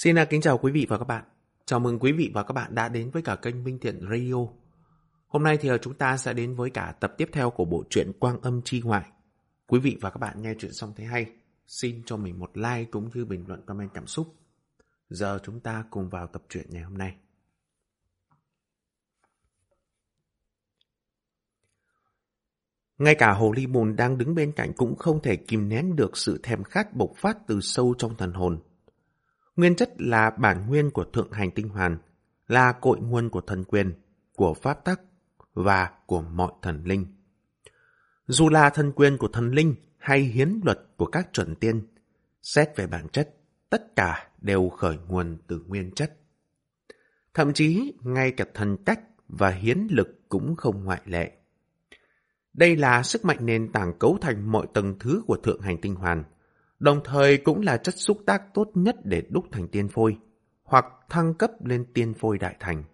Xin à, kính chào quý vị và các bạn. Chào mừng quý vị và các bạn đã đến với cả kênh Minh Thiện Radio. Hôm nay thì à, chúng ta sẽ đến với cả tập tiếp theo của bộ truyện Quang Âm Chi Ngoại. Quý vị và các bạn nghe chuyện xong thấy hay, xin cho mình một like cũng như bình luận comment cảm xúc. Giờ chúng ta cùng vào tập truyện ngày hôm nay. Ngay cả Hồ Ly Bùn đang đứng bên cạnh cũng không thể kìm nén được sự thèm khát bộc phát từ sâu trong thần hồn. Nguyên chất là bản nguyên của thượng hành tinh hoàn, là cội nguồn của thần quyền, của pháp tắc và của mọi thần linh. Dù là thần quyền của thần linh hay hiến luật của các chuẩn tiên, xét về bản chất, tất cả đều khởi nguồn từ nguyên chất. Thậm chí, ngay cả thần cách và hiến lực cũng không ngoại lệ. Đây là sức mạnh nền tảng cấu thành mọi tầng thứ của thượng hành tinh hoàn, đồng thời cũng là chất xúc tác tốt nhất để đúc thành tiên phôi, hoặc thăng cấp lên tiên phôi đại thành.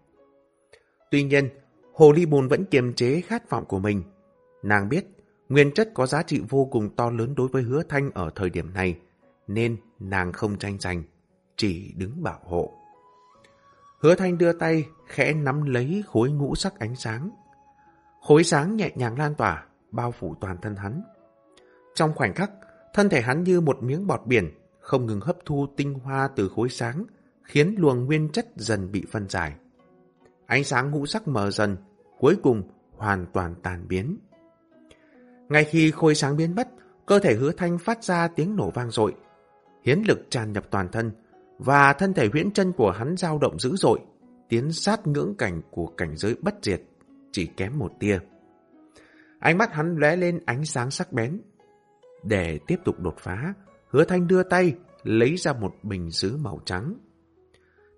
Tuy nhiên, Hồ Ly Bùn vẫn kiềm chế khát vọng của mình. Nàng biết, nguyên chất có giá trị vô cùng to lớn đối với hứa thanh ở thời điểm này, nên nàng không tranh giành, chỉ đứng bảo hộ. Hứa thanh đưa tay, khẽ nắm lấy khối ngũ sắc ánh sáng. Khối sáng nhẹ nhàng lan tỏa, bao phủ toàn thân hắn. Trong khoảnh khắc, Thân thể hắn như một miếng bọt biển, không ngừng hấp thu tinh hoa từ khối sáng, khiến luồng nguyên chất dần bị phân giải. Ánh sáng ngũ sắc mờ dần, cuối cùng hoàn toàn tàn biến. Ngay khi khối sáng biến mất, cơ thể hứa thanh phát ra tiếng nổ vang dội. Hiến lực tràn nhập toàn thân, và thân thể huyễn chân của hắn dao động dữ dội, tiến sát ngưỡng cảnh của cảnh giới bất diệt, chỉ kém một tia. Ánh mắt hắn lóe lên ánh sáng sắc bén, để tiếp tục đột phá, hứa thanh đưa tay, lấy ra một bình sứ màu trắng.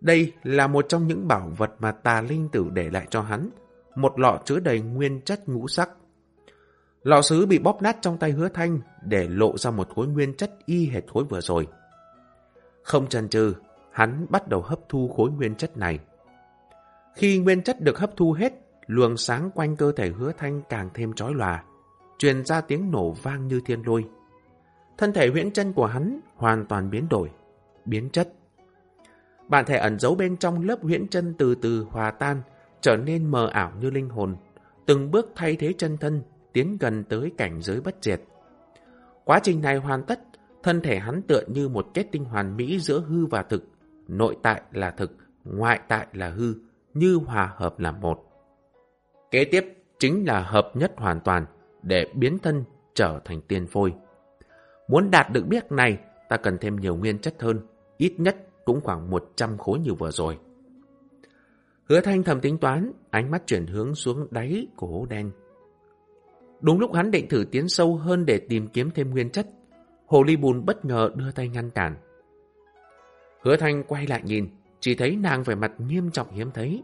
Đây là một trong những bảo vật mà tà linh tử để lại cho hắn, một lọ chứa đầy nguyên chất ngũ sắc. Lọ sứ bị bóp nát trong tay hứa thanh để lộ ra một khối nguyên chất y hệt khối vừa rồi. Không chần chừ, hắn bắt đầu hấp thu khối nguyên chất này. Khi nguyên chất được hấp thu hết, luồng sáng quanh cơ thể hứa thanh càng thêm chói lòa, truyền ra tiếng nổ vang như thiên lôi. Thân thể huyễn chân của hắn hoàn toàn biến đổi, biến chất. Bản thể ẩn giấu bên trong lớp huyễn chân từ từ hòa tan, trở nên mờ ảo như linh hồn, từng bước thay thế chân thân, tiến gần tới cảnh giới bất diệt. Quá trình này hoàn tất, thân thể hắn tựa như một kết tinh hoàn mỹ giữa hư và thực, nội tại là thực, ngoại tại là hư, như hòa hợp là một. Kế tiếp chính là hợp nhất hoàn toàn, để biến thân trở thành tiên phôi. Muốn đạt được biết này, ta cần thêm nhiều nguyên chất hơn, ít nhất cũng khoảng 100 khối như vừa rồi. Hứa thanh thầm tính toán, ánh mắt chuyển hướng xuống đáy của hố đen. Đúng lúc hắn định thử tiến sâu hơn để tìm kiếm thêm nguyên chất, Hồ Ly Bùn bất ngờ đưa tay ngăn cản. Hứa thanh quay lại nhìn, chỉ thấy nàng vẻ mặt nghiêm trọng hiếm thấy.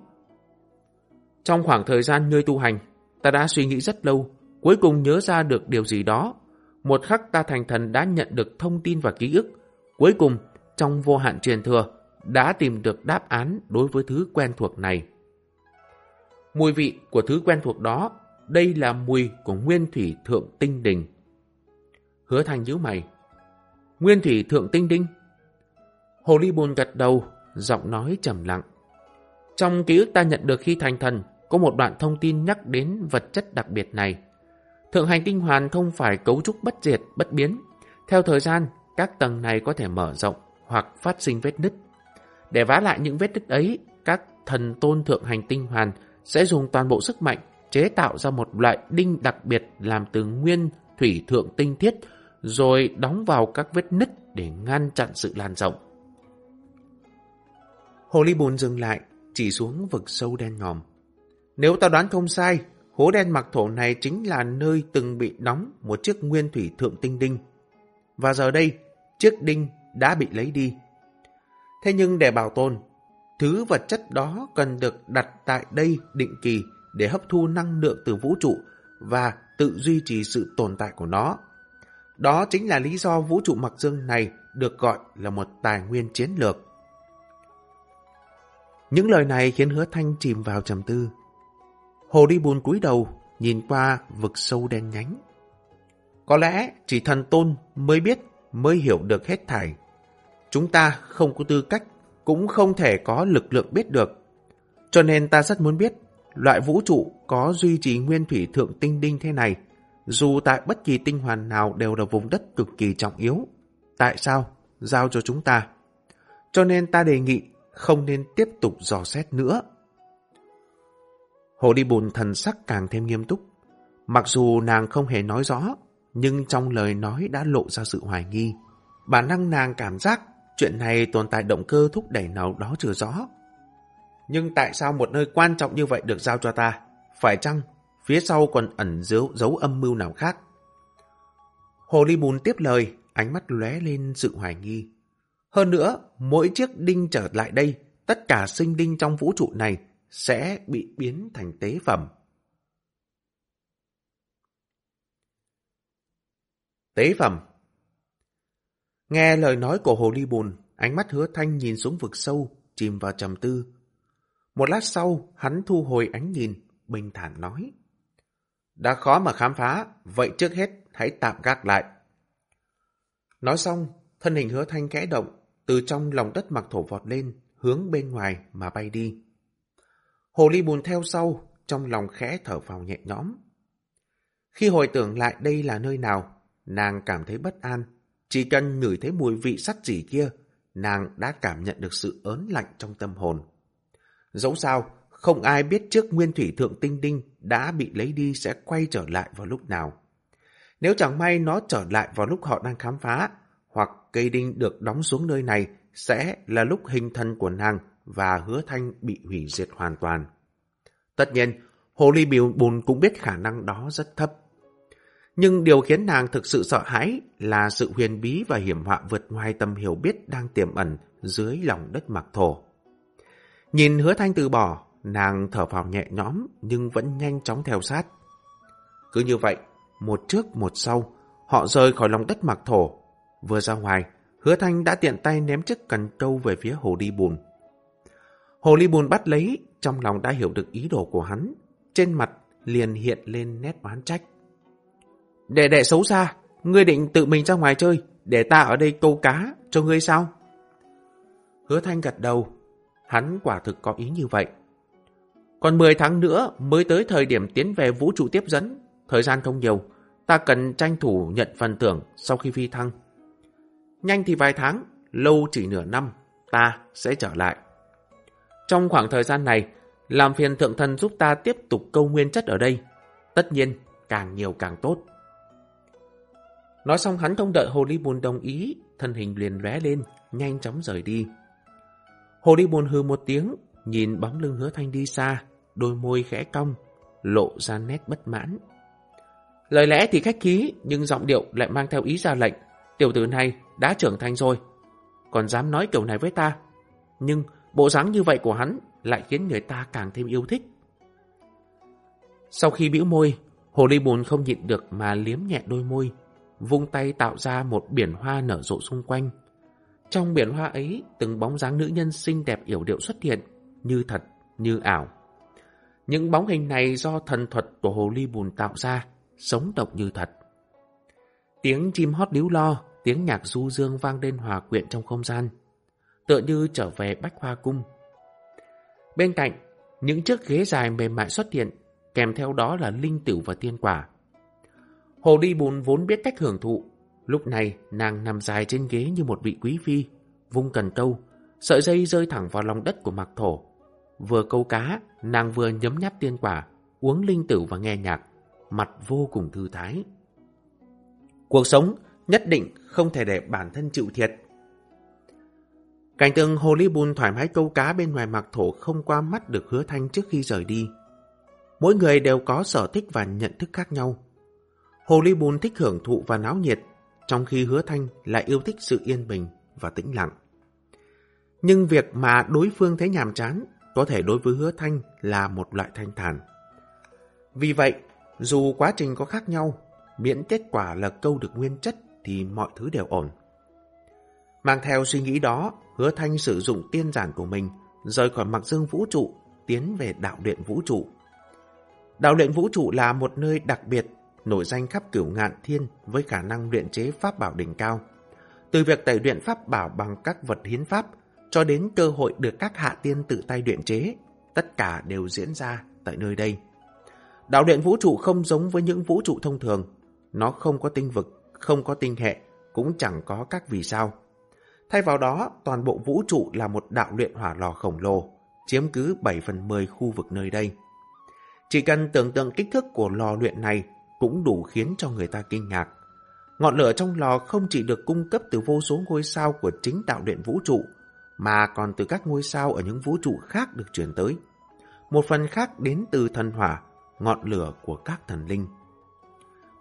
Trong khoảng thời gian ngươi tu hành, ta đã suy nghĩ rất lâu, cuối cùng nhớ ra được điều gì đó, một khắc ta thành thần đã nhận được thông tin và ký ức. Cuối cùng, trong vô hạn truyền thừa, đã tìm được đáp án đối với thứ quen thuộc này. Mùi vị của thứ quen thuộc đó, đây là mùi của nguyên thủy thượng tinh đình. Hứa thành nhíu mày. Nguyên thủy thượng tinh đinh? Hồ ly bồn gật đầu, giọng nói trầm lặng. Trong ký ức ta nhận được khi thành thần, có một đoạn thông tin nhắc đến vật chất đặc biệt này. Thượng hành tinh hoàn không phải cấu trúc bất diệt, bất biến. Theo thời gian, các tầng này có thể mở rộng hoặc phát sinh vết nứt. Để vá lại những vết nứt ấy, các thần tôn thượng hành tinh hoàn sẽ dùng toàn bộ sức mạnh chế tạo ra một loại đinh đặc biệt làm từ nguyên thủy thượng tinh thiết rồi đóng vào các vết nứt để ngăn chặn sự lan rộng. Hồ ly Bồn dừng lại, chỉ xuống vực sâu đen ngòm. Nếu ta đoán không sai, Hố đen mặc thổ này chính là nơi từng bị đóng một chiếc nguyên thủy thượng tinh đinh. Và giờ đây, chiếc đinh đã bị lấy đi. Thế nhưng để bảo tồn, thứ vật chất đó cần được đặt tại đây định kỳ để hấp thu năng lượng từ vũ trụ và tự duy trì sự tồn tại của nó. Đó chính là lý do vũ trụ mặc dương này được gọi là một tài nguyên chiến lược. Những lời này khiến hứa thanh chìm vào trầm tư. Hồ đi buồn cúi đầu, nhìn qua vực sâu đen nhánh. Có lẽ chỉ thần tôn mới biết, mới hiểu được hết thảy. Chúng ta không có tư cách cũng không thể có lực lượng biết được. Cho nên ta rất muốn biết, loại vũ trụ có duy trì nguyên thủy thượng tinh đinh thế này, dù tại bất kỳ tinh hoàn nào đều là vùng đất cực kỳ trọng yếu. Tại sao? Giao cho chúng ta. Cho nên ta đề nghị không nên tiếp tục dò xét nữa. Hồ đi bùn thần sắc càng thêm nghiêm túc. Mặc dù nàng không hề nói rõ, nhưng trong lời nói đã lộ ra sự hoài nghi. Bản năng nàng cảm giác chuyện này tồn tại động cơ thúc đẩy nào đó chưa rõ. Nhưng tại sao một nơi quan trọng như vậy được giao cho ta? Phải chăng phía sau còn ẩn dấu, dấu âm mưu nào khác? Hồ Ly Bùn tiếp lời, ánh mắt lóe lên sự hoài nghi. Hơn nữa, mỗi chiếc đinh trở lại đây, tất cả sinh đinh trong vũ trụ này sẽ bị biến thành tế phẩm. Tế phẩm Nghe lời nói của Hồ Ly Bùn, ánh mắt hứa thanh nhìn xuống vực sâu, chìm vào trầm tư. Một lát sau, hắn thu hồi ánh nhìn, bình thản nói. Đã khó mà khám phá, vậy trước hết hãy tạm gác lại. Nói xong, thân hình hứa thanh kẽ động, từ trong lòng đất mặc thổ vọt lên, hướng bên ngoài mà bay đi. Hồ ly bùn theo sau, trong lòng khẽ thở phào nhẹ nhõm. Khi hồi tưởng lại đây là nơi nào, nàng cảm thấy bất an. Chỉ cần ngửi thấy mùi vị sắt gì kia, nàng đã cảm nhận được sự ớn lạnh trong tâm hồn. Dẫu sao, không ai biết trước nguyên thủy thượng tinh đinh đã bị lấy đi sẽ quay trở lại vào lúc nào. Nếu chẳng may nó trở lại vào lúc họ đang khám phá, hoặc cây đinh được đóng xuống nơi này sẽ là lúc hình thân của nàng và hứa thanh bị hủy diệt hoàn toàn. Tất nhiên, Hồ Ly Biểu Bùn cũng biết khả năng đó rất thấp. Nhưng điều khiến nàng thực sự sợ hãi là sự huyền bí và hiểm họa vượt ngoài tầm hiểu biết đang tiềm ẩn dưới lòng đất mặc thổ. Nhìn hứa thanh từ bỏ, nàng thở phào nhẹ nhõm nhưng vẫn nhanh chóng theo sát. Cứ như vậy, một trước một sau, họ rời khỏi lòng đất mặc thổ. Vừa ra ngoài, hứa thanh đã tiện tay ném chiếc cần câu về phía hồ đi bùn. Hồ ly bùn bắt lấy, trong lòng đã hiểu được ý đồ của hắn. Trên mặt liền hiện lên nét oán trách. Đệ đệ xấu xa, ngươi định tự mình ra ngoài chơi, để ta ở đây câu cá cho ngươi sao? Hứa thanh gật đầu, hắn quả thực có ý như vậy. Còn 10 tháng nữa mới tới thời điểm tiến về vũ trụ tiếp dẫn, thời gian không nhiều, ta cần tranh thủ nhận phần thưởng sau khi phi thăng. Nhanh thì vài tháng, lâu chỉ nửa năm, ta sẽ trở lại. Trong khoảng thời gian này, làm phiền thượng thần giúp ta tiếp tục câu nguyên chất ở đây. Tất nhiên, càng nhiều càng tốt. Nói xong hắn không đợi Hồ Ly Bùn đồng ý, thân hình liền lóe lên, nhanh chóng rời đi. Hồ Ly Bùn hư một tiếng, nhìn bóng lưng hứa thanh đi xa, đôi môi khẽ cong, lộ ra nét bất mãn. Lời lẽ thì khách khí, nhưng giọng điệu lại mang theo ý ra lệnh. Tiểu tử này đã trưởng thành rồi, còn dám nói kiểu này với ta. Nhưng bộ dáng như vậy của hắn lại khiến người ta càng thêm yêu thích. Sau khi bĩu môi, Hồ Ly Bùn không nhịn được mà liếm nhẹ đôi môi, vung tay tạo ra một biển hoa nở rộ xung quanh. Trong biển hoa ấy, từng bóng dáng nữ nhân xinh đẹp yểu điệu xuất hiện, như thật, như ảo. Những bóng hình này do thần thuật của Hồ Ly Bùn tạo ra, sống động như thật. Tiếng chim hót líu lo, tiếng nhạc du dương vang lên hòa quyện trong không gian, tựa như trở về Bách Hoa Cung. Bên cạnh, những chiếc ghế dài mềm mại xuất hiện, kèm theo đó là linh tử và tiên quả. Hồ đi bùn vốn biết cách hưởng thụ, lúc này nàng nằm dài trên ghế như một vị quý phi, vung cần câu, sợi dây rơi thẳng vào lòng đất của mặc thổ. Vừa câu cá, nàng vừa nhấm nháp tiên quả, uống linh tử và nghe nhạc, mặt vô cùng thư thái. Cuộc sống nhất định không thể để bản thân chịu thiệt. Cảnh tượng Hồ Ly Bùn thoải mái câu cá bên ngoài mặc thổ không qua mắt được hứa thanh trước khi rời đi. Mỗi người đều có sở thích và nhận thức khác nhau. Hồ Ly Bùn thích hưởng thụ và náo nhiệt, trong khi hứa thanh lại yêu thích sự yên bình và tĩnh lặng. Nhưng việc mà đối phương thấy nhàm chán có thể đối với hứa thanh là một loại thanh thản. Vì vậy, dù quá trình có khác nhau, miễn kết quả là câu được nguyên chất thì mọi thứ đều ổn. Mang theo suy nghĩ đó, hứa thanh sử dụng tiên giản của mình, rời khỏi mặc dương vũ trụ, tiến về đạo luyện vũ trụ. Đạo luyện vũ trụ là một nơi đặc biệt, nổi danh khắp cửu ngạn thiên với khả năng luyện chế pháp bảo đỉnh cao. Từ việc tẩy luyện pháp bảo bằng các vật hiến pháp, cho đến cơ hội được các hạ tiên tự tay luyện chế, tất cả đều diễn ra tại nơi đây. Đạo luyện vũ trụ không giống với những vũ trụ thông thường. Nó không có tinh vực, không có tinh hệ, cũng chẳng có các vì sao. Thay vào đó, toàn bộ vũ trụ là một đạo luyện hỏa lò khổng lồ, chiếm cứ 7 phần 10 khu vực nơi đây. Chỉ cần tưởng tượng kích thước của lò luyện này cũng đủ khiến cho người ta kinh ngạc. Ngọn lửa trong lò không chỉ được cung cấp từ vô số ngôi sao của chính đạo luyện vũ trụ, mà còn từ các ngôi sao ở những vũ trụ khác được chuyển tới. Một phần khác đến từ thần hỏa, ngọn lửa của các thần linh.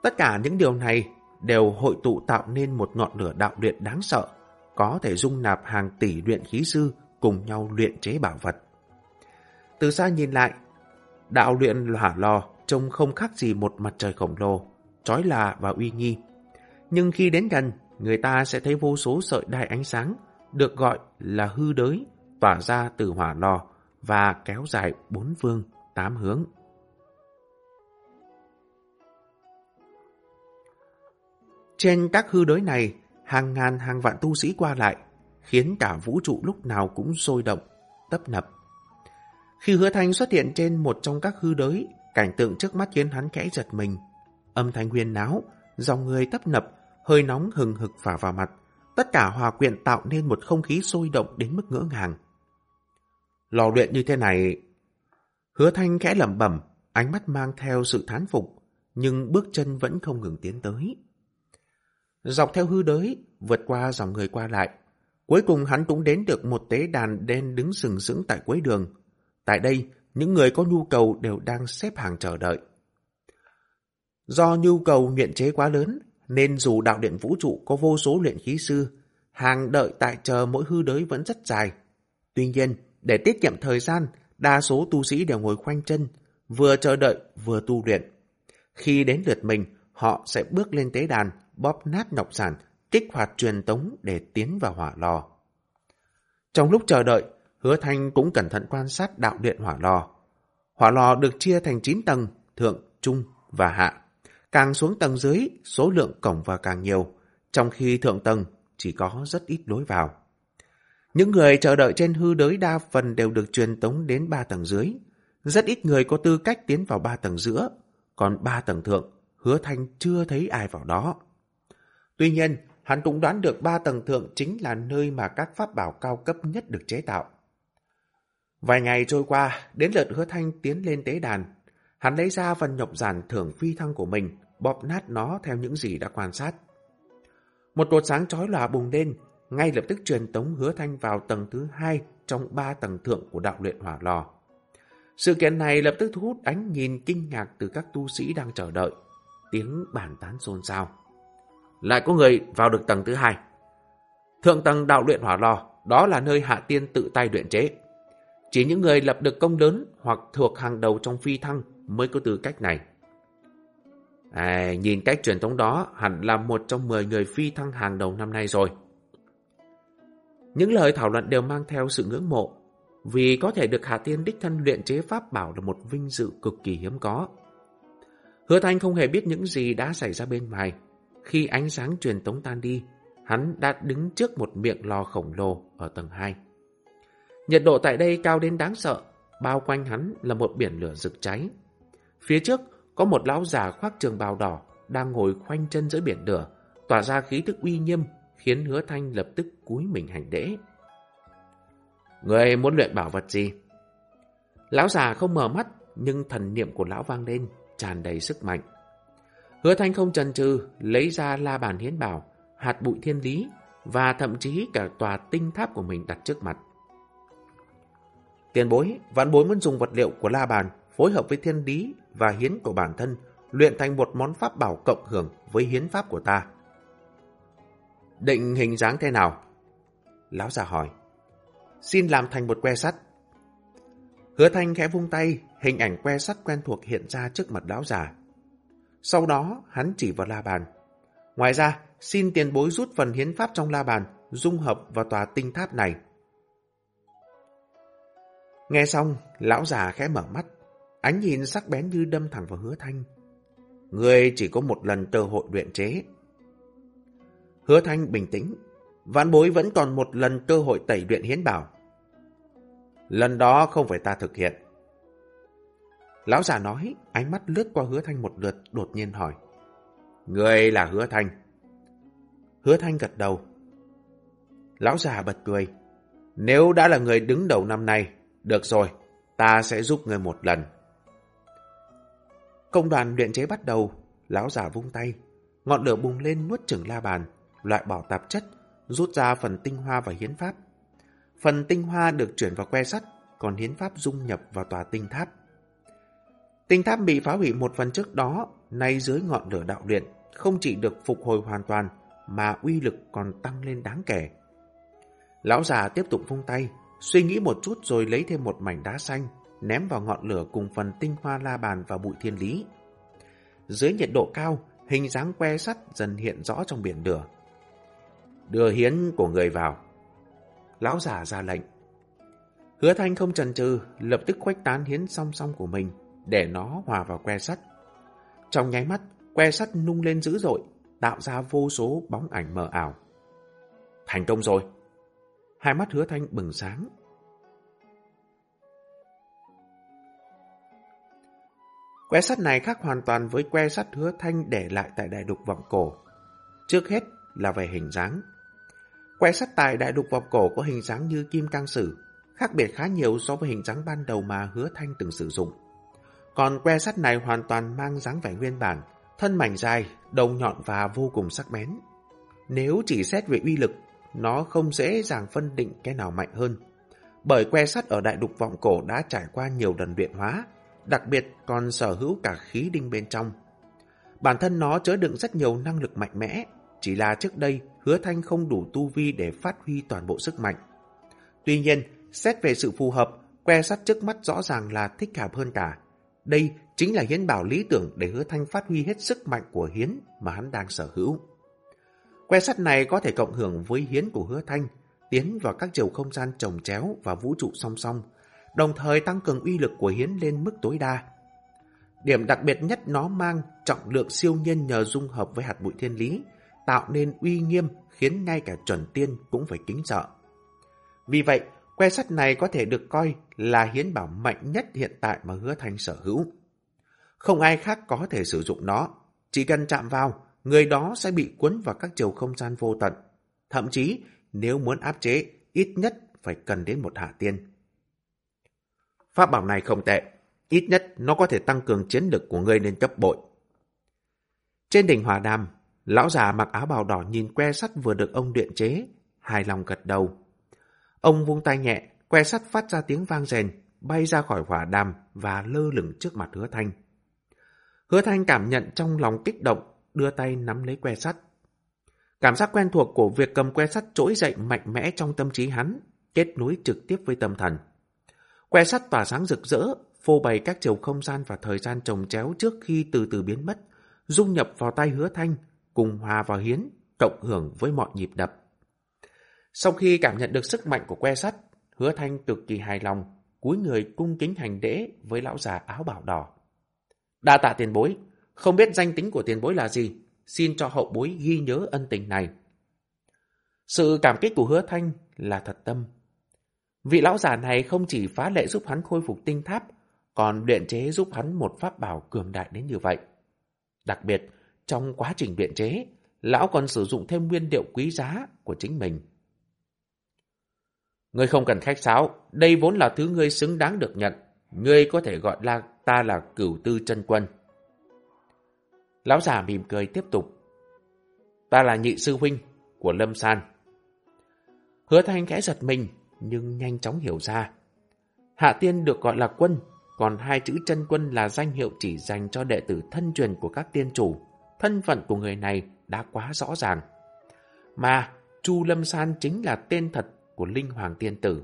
Tất cả những điều này đều hội tụ tạo nên một ngọn lửa đạo luyện đáng sợ, có thể dung nạp hàng tỷ luyện khí sư cùng nhau luyện chế bảo vật. Từ xa nhìn lại, đạo luyện hỏa lò trông không khác gì một mặt trời khổng lồ, chói là và uy nghi. Nhưng khi đến gần, người ta sẽ thấy vô số sợi đai ánh sáng, được gọi là hư đới, tỏa ra từ hỏa lò và kéo dài bốn phương, tám hướng. Trên các hư đới này, hàng ngàn hàng vạn tu sĩ qua lại, khiến cả vũ trụ lúc nào cũng sôi động, tấp nập. Khi hứa thanh xuất hiện trên một trong các hư đới, cảnh tượng trước mắt khiến hắn kẽ giật mình. Âm thanh huyền náo, dòng người tấp nập, hơi nóng hừng hực phả vào mặt. Tất cả hòa quyện tạo nên một không khí sôi động đến mức ngỡ ngàng. Lò luyện như thế này... Hứa thanh khẽ lẩm bẩm, ánh mắt mang theo sự thán phục, nhưng bước chân vẫn không ngừng tiến tới. Dọc theo hư đới, vượt qua dòng người qua lại. Cuối cùng hắn cũng đến được một tế đàn đen đứng sừng sững tại cuối đường. Tại đây, những người có nhu cầu đều đang xếp hàng chờ đợi. Do nhu cầu luyện chế quá lớn, nên dù đạo điện vũ trụ có vô số luyện khí sư, hàng đợi tại chờ mỗi hư đới vẫn rất dài. Tuy nhiên, để tiết kiệm thời gian, đa số tu sĩ đều ngồi khoanh chân, vừa chờ đợi vừa tu luyện. Khi đến lượt mình, họ sẽ bước lên tế đàn, bóp nát ngọc sản, kích hoạt truyền tống để tiến vào hỏa lò. Trong lúc chờ đợi, Hứa Thanh cũng cẩn thận quan sát đạo điện hỏa lò. Hỏa lò được chia thành 9 tầng, thượng, trung và hạ. Càng xuống tầng dưới, số lượng cổng vào càng nhiều, trong khi thượng tầng chỉ có rất ít lối vào. Những người chờ đợi trên hư đới đa phần đều được truyền tống đến ba tầng dưới. Rất ít người có tư cách tiến vào ba tầng giữa, còn ba tầng thượng, hứa thanh chưa thấy ai vào đó. Tuy nhiên, hắn cũng đoán được ba tầng thượng chính là nơi mà các pháp bảo cao cấp nhất được chế tạo. Vài ngày trôi qua, đến lượt hứa thanh tiến lên tế đàn. Hắn lấy ra phần nhọc giản thưởng phi thăng của mình, bóp nát nó theo những gì đã quan sát. Một cột sáng chói lòa bùng lên, ngay lập tức truyền tống hứa thanh vào tầng thứ hai trong ba tầng thượng của đạo luyện hỏa lò. Sự kiện này lập tức thu hút ánh nhìn kinh ngạc từ các tu sĩ đang chờ đợi. Tiếng bàn tán xôn xao. Lại có người vào được tầng thứ hai. Thượng tầng đạo luyện hỏa lò, đó là nơi hạ tiên tự tay luyện chế. Chỉ những người lập được công lớn hoặc thuộc hàng đầu trong phi thăng mới có tư cách này. À, nhìn cách truyền thống đó hẳn là một trong 10 người phi thăng hàng đầu năm nay rồi. Những lời thảo luận đều mang theo sự ngưỡng mộ, vì có thể được Hà Tiên đích thân luyện chế pháp bảo là một vinh dự cực kỳ hiếm có. Hứa Thanh không hề biết những gì đã xảy ra bên ngoài. Khi ánh sáng truyền tống tan đi, hắn đã đứng trước một miệng lò khổng lồ ở tầng 2. Nhiệt độ tại đây cao đến đáng sợ, bao quanh hắn là một biển lửa rực cháy. Phía trước có một lão già khoác trường bào đỏ đang ngồi khoanh chân giữa biển lửa, tỏa ra khí thức uy nghiêm, khiến hứa thanh lập tức cúi mình hành lễ. Người muốn luyện bảo vật gì? Lão già không mở mắt, nhưng thần niệm của lão vang lên, tràn đầy sức mạnh. Hứa thanh không chần chừ lấy ra la bàn hiến bảo, hạt bụi thiên lý và thậm chí cả tòa tinh tháp của mình đặt trước mặt. Tiền bối, vạn bối muốn dùng vật liệu của la bàn phối hợp với thiên lý và hiến của bản thân luyện thành một món pháp bảo cộng hưởng với hiến pháp của ta. Định hình dáng thế nào? Lão già hỏi. Xin làm thành một que sắt. Hứa thanh khẽ vung tay, hình ảnh que sắt quen thuộc hiện ra trước mặt lão già. Sau đó, hắn chỉ vào la bàn. Ngoài ra, xin tiền bối rút phần hiến pháp trong la bàn, dung hợp vào tòa tinh tháp này. Nghe xong, lão già khẽ mở mắt, ánh nhìn sắc bén như đâm thẳng vào hứa thanh. Người chỉ có một lần cơ hội luyện chế. Hứa thanh bình tĩnh, Vãn bối vẫn còn một lần cơ hội tẩy luyện hiến bảo. Lần đó không phải ta thực hiện. Lão già nói, ánh mắt lướt qua hứa thanh một lượt, đột nhiên hỏi. Người là hứa thanh. Hứa thanh gật đầu. Lão già bật cười. Nếu đã là người đứng đầu năm nay, được rồi, ta sẽ giúp người một lần. Công đoàn luyện chế bắt đầu, lão già vung tay, ngọn lửa bùng lên nuốt chửng la bàn, loại bỏ tạp chất, rút ra phần tinh hoa và hiến pháp. Phần tinh hoa được chuyển vào que sắt, còn hiến pháp dung nhập vào tòa tinh tháp. Tinh tháp bị phá hủy một phần trước đó, nay dưới ngọn lửa đạo luyện, không chỉ được phục hồi hoàn toàn, mà uy lực còn tăng lên đáng kể. Lão già tiếp tục vung tay, suy nghĩ một chút rồi lấy thêm một mảnh đá xanh, ném vào ngọn lửa cùng phần tinh hoa la bàn và bụi thiên lý. Dưới nhiệt độ cao, hình dáng que sắt dần hiện rõ trong biển lửa. Đưa hiến của người vào. Lão già ra lệnh. Hứa thanh không chần chừ, lập tức khuếch tán hiến song song của mình, để nó hòa vào que sắt. Trong nháy mắt, que sắt nung lên dữ dội, tạo ra vô số bóng ảnh mờ ảo. Thành công rồi! Hai mắt hứa thanh bừng sáng. Que sắt này khác hoàn toàn với que sắt hứa thanh để lại tại đại đục vọng cổ. Trước hết là về hình dáng. Que sắt tại đại đục vọng cổ có hình dáng như kim cang sử, khác biệt khá nhiều so với hình dáng ban đầu mà hứa thanh từng sử dụng. Còn que sắt này hoàn toàn mang dáng vẻ nguyên bản, thân mảnh dài, đầu nhọn và vô cùng sắc bén. Nếu chỉ xét về uy lực, nó không dễ dàng phân định cái nào mạnh hơn. Bởi que sắt ở đại đục vọng cổ đã trải qua nhiều lần luyện hóa, đặc biệt còn sở hữu cả khí đinh bên trong. Bản thân nó chứa đựng rất nhiều năng lực mạnh mẽ, chỉ là trước đây hứa thanh không đủ tu vi để phát huy toàn bộ sức mạnh. Tuy nhiên, xét về sự phù hợp, que sắt trước mắt rõ ràng là thích hợp hơn cả. Đây chính là hiến bảo lý tưởng để hứa thanh phát huy hết sức mạnh của hiến mà hắn đang sở hữu. Que sắt này có thể cộng hưởng với hiến của hứa thanh, tiến vào các chiều không gian trồng chéo và vũ trụ song song, đồng thời tăng cường uy lực của hiến lên mức tối đa. Điểm đặc biệt nhất nó mang trọng lượng siêu nhiên nhờ dung hợp với hạt bụi thiên lý, tạo nên uy nghiêm khiến ngay cả chuẩn tiên cũng phải kính sợ. Vì vậy, que sắt này có thể được coi là hiến bảo mạnh nhất hiện tại mà hứa thanh sở hữu. Không ai khác có thể sử dụng nó, chỉ cần chạm vào, người đó sẽ bị cuốn vào các chiều không gian vô tận. Thậm chí, nếu muốn áp chế, ít nhất phải cần đến một hạ tiên. Pháp bảo này không tệ, ít nhất nó có thể tăng cường chiến lực của ngươi lên cấp bội. Trên đỉnh hòa đàm, lão già mặc áo bào đỏ nhìn que sắt vừa được ông luyện chế, hài lòng gật đầu. Ông vung tay nhẹ, que sắt phát ra tiếng vang rèn, bay ra khỏi hỏa đàm và lơ lửng trước mặt hứa thanh. Hứa thanh cảm nhận trong lòng kích động, đưa tay nắm lấy que sắt. Cảm giác quen thuộc của việc cầm que sắt trỗi dậy mạnh mẽ trong tâm trí hắn, kết nối trực tiếp với tâm thần. Que sắt tỏa sáng rực rỡ, phô bày các chiều không gian và thời gian trồng chéo trước khi từ từ biến mất, dung nhập vào tay hứa thanh, cùng hòa vào hiến, cộng hưởng với mọi nhịp đập. Sau khi cảm nhận được sức mạnh của que sắt, hứa thanh cực kỳ hài lòng, cúi người cung kính hành đễ với lão già áo bảo đỏ. Đa tạ tiền bối, không biết danh tính của tiền bối là gì, xin cho hậu bối ghi nhớ ân tình này. Sự cảm kích của hứa thanh là thật tâm. Vị lão già này không chỉ phá lệ giúp hắn khôi phục tinh tháp, còn luyện chế giúp hắn một pháp bảo cường đại đến như vậy. Đặc biệt, trong quá trình luyện chế, lão còn sử dụng thêm nguyên liệu quý giá của chính mình. Ngươi không cần khách sáo, đây vốn là thứ ngươi xứng đáng được nhận. Ngươi có thể gọi là ta là cửu tư chân quân. Lão già mỉm cười tiếp tục. Ta là nhị sư huynh của Lâm San. Hứa thanh khẽ giật mình, nhưng nhanh chóng hiểu ra. Hạ tiên được gọi là quân, còn hai chữ chân quân là danh hiệu chỉ dành cho đệ tử thân truyền của các tiên chủ. Thân phận của người này đã quá rõ ràng. Mà Chu Lâm San chính là tên thật của Linh Hoàng Tiên Tử.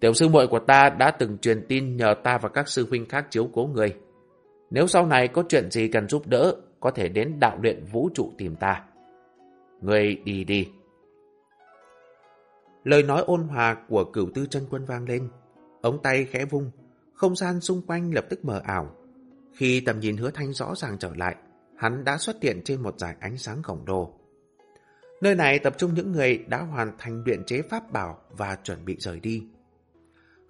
Tiểu sư muội của ta đã từng truyền tin nhờ ta và các sư huynh khác chiếu cố người. Nếu sau này có chuyện gì cần giúp đỡ, có thể đến đạo luyện vũ trụ tìm ta. Người đi đi. Lời nói ôn hòa của cửu tư chân quân vang lên. Ống tay khẽ vung, không gian xung quanh lập tức mờ ảo. Khi tầm nhìn hứa thanh rõ ràng trở lại, hắn đã xuất hiện trên một dải ánh sáng khổng lồ. Nơi này tập trung những người đã hoàn thành luyện chế pháp bảo và chuẩn bị rời đi.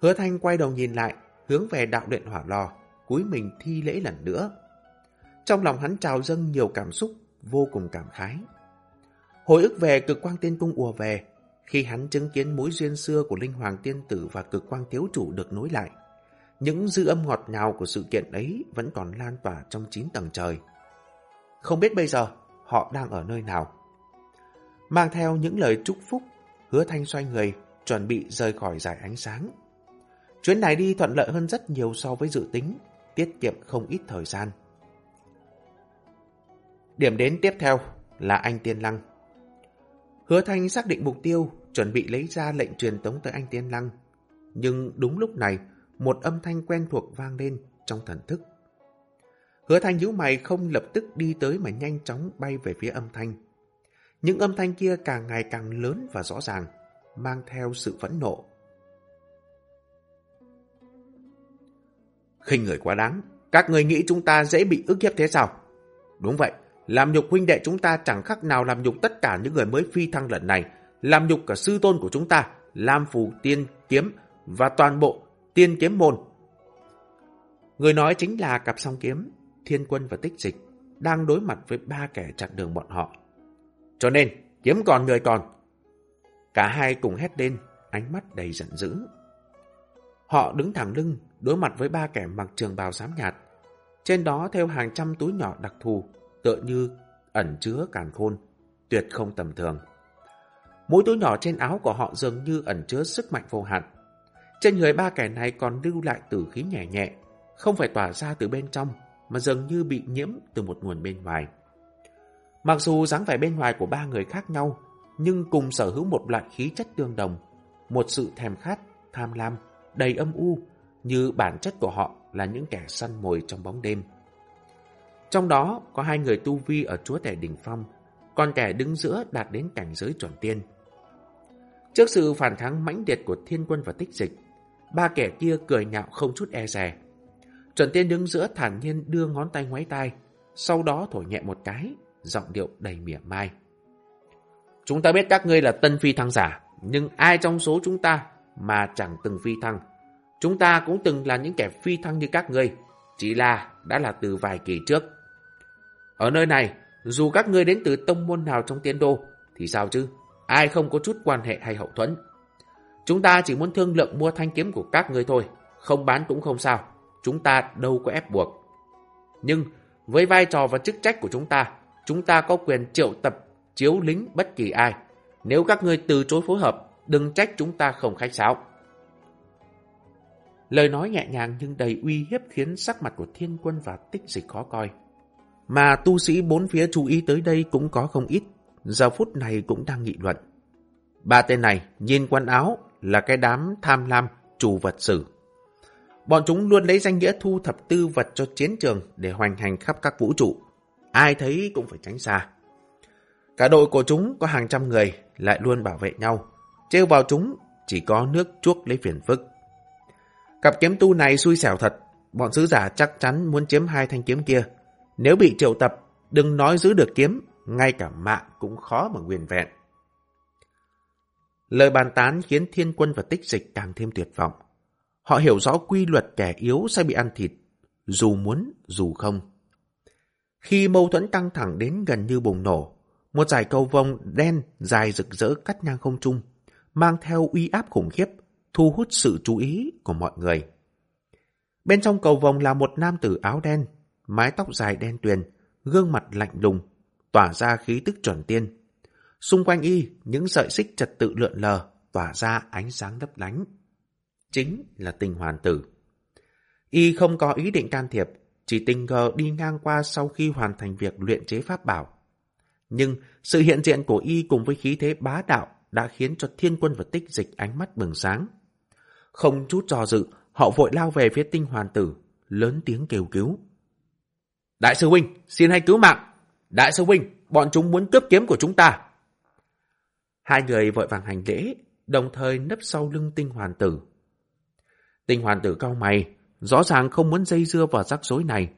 Hứa Thanh quay đầu nhìn lại, hướng về đạo luyện hỏa lò, cúi mình thi lễ lần nữa. Trong lòng hắn trào dâng nhiều cảm xúc, vô cùng cảm khái. Hồi ức về cực quang tiên cung ùa về, khi hắn chứng kiến mối duyên xưa của Linh Hoàng Tiên Tử và cực quang thiếu chủ được nối lại. Những dư âm ngọt ngào của sự kiện ấy vẫn còn lan tỏa trong chín tầng trời. Không biết bây giờ họ đang ở nơi nào. Mang theo những lời chúc phúc, hứa thanh xoay người, chuẩn bị rời khỏi giải ánh sáng. Chuyến này đi thuận lợi hơn rất nhiều so với dự tính, tiết kiệm không ít thời gian. Điểm đến tiếp theo là anh Tiên Lăng. Hứa Thanh xác định mục tiêu, chuẩn bị lấy ra lệnh truyền tống tới anh Tiên Lăng. Nhưng đúng lúc này, một âm thanh quen thuộc vang lên trong thần thức. Hứa Thanh nhíu mày không lập tức đi tới mà nhanh chóng bay về phía âm thanh. Những âm thanh kia càng ngày càng lớn và rõ ràng, mang theo sự phẫn nộ. khinh người quá đáng, các người nghĩ chúng ta dễ bị ức hiếp thế sao? Đúng vậy, làm nhục huynh đệ chúng ta chẳng khác nào làm nhục tất cả những người mới phi thăng lần này, làm nhục cả sư tôn của chúng ta, Lam Phù Tiên Kiếm và toàn bộ Tiên Kiếm Môn. Người nói chính là cặp song kiếm, Thiên Quân và Tích Dịch, đang đối mặt với ba kẻ chặn đường bọn họ. Cho nên, kiếm còn người còn. Cả hai cùng hét lên, ánh mắt đầy giận dữ. Họ đứng thẳng lưng, đối mặt với ba kẻ mặc trường bào xám nhạt. Trên đó theo hàng trăm túi nhỏ đặc thù, tựa như ẩn chứa càn khôn, tuyệt không tầm thường. Mỗi túi nhỏ trên áo của họ dường như ẩn chứa sức mạnh vô hạn. Trên người ba kẻ này còn lưu lại tử khí nhẹ nhẹ, không phải tỏa ra từ bên trong, mà dường như bị nhiễm từ một nguồn bên ngoài. Mặc dù dáng vẻ bên ngoài của ba người khác nhau, nhưng cùng sở hữu một loại khí chất tương đồng, một sự thèm khát, tham lam, đầy âm u, như bản chất của họ là những kẻ săn mồi trong bóng đêm. Trong đó có hai người tu vi ở chúa tể đỉnh phong, còn kẻ đứng giữa đạt đến cảnh giới chuẩn tiên. Trước sự phản kháng mãnh liệt của thiên quân và tích dịch, ba kẻ kia cười nhạo không chút e rè. Chuẩn tiên đứng giữa thản nhiên đưa ngón tay ngoáy tai, sau đó thổi nhẹ một cái, giọng điệu đầy mỉa mai. Chúng ta biết các ngươi là tân phi thăng giả, nhưng ai trong số chúng ta mà chẳng từng phi thăng? Chúng ta cũng từng là những kẻ phi thăng như các ngươi, chỉ là đã là từ vài kỳ trước. Ở nơi này, dù các ngươi đến từ tông môn nào trong tiên đô, thì sao chứ? Ai không có chút quan hệ hay hậu thuẫn? Chúng ta chỉ muốn thương lượng mua thanh kiếm của các ngươi thôi, không bán cũng không sao. Chúng ta đâu có ép buộc. Nhưng, với vai trò và chức trách của chúng ta, chúng ta có quyền triệu tập, chiếu lính bất kỳ ai. Nếu các ngươi từ chối phối hợp, đừng trách chúng ta không khách sáo. Lời nói nhẹ nhàng nhưng đầy uy hiếp khiến sắc mặt của thiên quân và tích dịch khó coi. Mà tu sĩ bốn phía chú ý tới đây cũng có không ít, giờ phút này cũng đang nghị luận. Ba tên này nhìn quần áo là cái đám tham lam, chủ vật sử. Bọn chúng luôn lấy danh nghĩa thu thập tư vật cho chiến trường để hoành hành khắp các vũ trụ. Ai thấy cũng phải tránh xa. Cả đội của chúng có hàng trăm người lại luôn bảo vệ nhau. Trêu vào chúng chỉ có nước chuốc lấy phiền phức. Cặp kiếm tu này xui xẻo thật. Bọn sứ giả chắc chắn muốn chiếm hai thanh kiếm kia. Nếu bị triệu tập, đừng nói giữ được kiếm, ngay cả mạng cũng khó mà nguyên vẹn. Lời bàn tán khiến thiên quân và tích dịch càng thêm tuyệt vọng. Họ hiểu rõ quy luật kẻ yếu sẽ bị ăn thịt, dù muốn, dù không. Khi mâu thuẫn căng thẳng đến gần như bùng nổ, một dải cầu vồng đen dài rực rỡ cắt ngang không trung, mang theo uy áp khủng khiếp, thu hút sự chú ý của mọi người. Bên trong cầu vồng là một nam tử áo đen, mái tóc dài đen tuyền, gương mặt lạnh lùng, tỏa ra khí tức chuẩn tiên. Xung quanh y, những sợi xích trật tự lượn lờ, tỏa ra ánh sáng lấp lánh. Chính là tình hoàn tử. Y không có ý định can thiệp, chỉ tình cờ đi ngang qua sau khi hoàn thành việc luyện chế pháp bảo. Nhưng sự hiện diện của Y cùng với khí thế bá đạo đã khiến cho thiên quân và tích dịch ánh mắt bừng sáng. Không chút do dự, họ vội lao về phía tinh hoàn tử, lớn tiếng kêu cứu. Đại sư huynh, xin hãy cứu mạng. Đại sư huynh, bọn chúng muốn cướp kiếm của chúng ta. Hai người vội vàng hành lễ, đồng thời nấp sau lưng tinh hoàn tử. Tinh hoàn tử cao mày, rõ ràng không muốn dây dưa vào rắc rối này.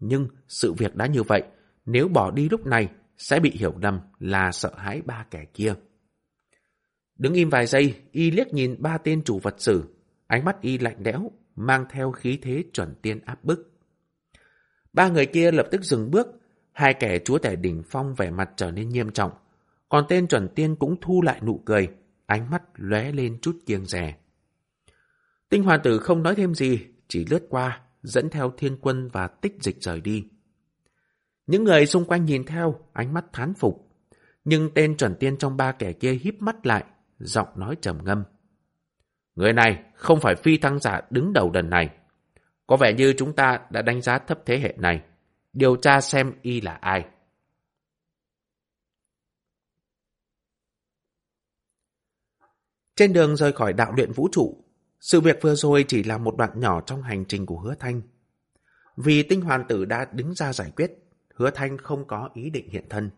Nhưng sự việc đã như vậy, nếu bỏ đi lúc này, sẽ bị hiểu lầm là sợ hãi ba kẻ kia. Đứng im vài giây, y liếc nhìn ba tên chủ vật sử. Ánh mắt y lạnh lẽo, mang theo khí thế chuẩn tiên áp bức. Ba người kia lập tức dừng bước, hai kẻ chúa tể đỉnh phong vẻ mặt trở nên nghiêm trọng. Còn tên chuẩn tiên cũng thu lại nụ cười, ánh mắt lóe lên chút kiêng rè. Tinh hoàn tử không nói thêm gì, chỉ lướt qua, dẫn theo thiên quân và tích dịch rời đi. Những người xung quanh nhìn theo, ánh mắt thán phục. Nhưng tên chuẩn tiên trong ba kẻ kia híp mắt lại, giọng nói trầm ngâm. Người này không phải phi thăng giả đứng đầu lần này. Có vẻ như chúng ta đã đánh giá thấp thế hệ này. Điều tra xem y là ai. Trên đường rời khỏi đạo luyện vũ trụ, sự việc vừa rồi chỉ là một đoạn nhỏ trong hành trình của hứa thanh. Vì tinh hoàn tử đã đứng ra giải quyết, hứa thanh không có ý định hiện thân.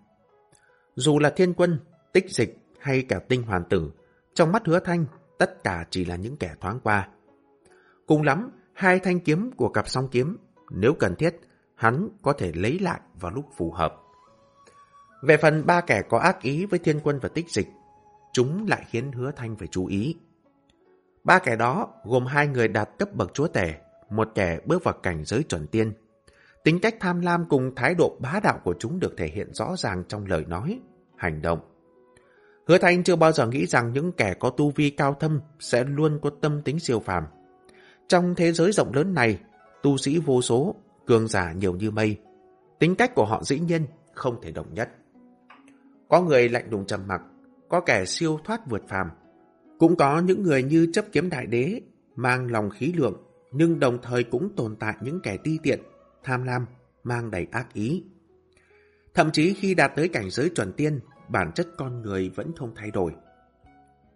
Dù là thiên quân, tích dịch hay cả tinh hoàn tử, trong mắt hứa thanh, tất cả chỉ là những kẻ thoáng qua. Cùng lắm, hai thanh kiếm của cặp song kiếm, nếu cần thiết, hắn có thể lấy lại vào lúc phù hợp. Về phần ba kẻ có ác ý với thiên quân và tích dịch, chúng lại khiến hứa thanh phải chú ý. Ba kẻ đó gồm hai người đạt cấp bậc chúa tể, một kẻ bước vào cảnh giới chuẩn tiên. Tính cách tham lam cùng thái độ bá đạo của chúng được thể hiện rõ ràng trong lời nói, hành động. Hứa Thanh chưa bao giờ nghĩ rằng những kẻ có tu vi cao thâm sẽ luôn có tâm tính siêu phàm. Trong thế giới rộng lớn này, tu sĩ vô số, cường giả nhiều như mây. Tính cách của họ dĩ nhiên không thể đồng nhất. Có người lạnh lùng trầm mặc, có kẻ siêu thoát vượt phàm. Cũng có những người như chấp kiếm đại đế, mang lòng khí lượng, nhưng đồng thời cũng tồn tại những kẻ ti tiện, tham lam, mang đầy ác ý. Thậm chí khi đạt tới cảnh giới chuẩn tiên, bản chất con người vẫn không thay đổi.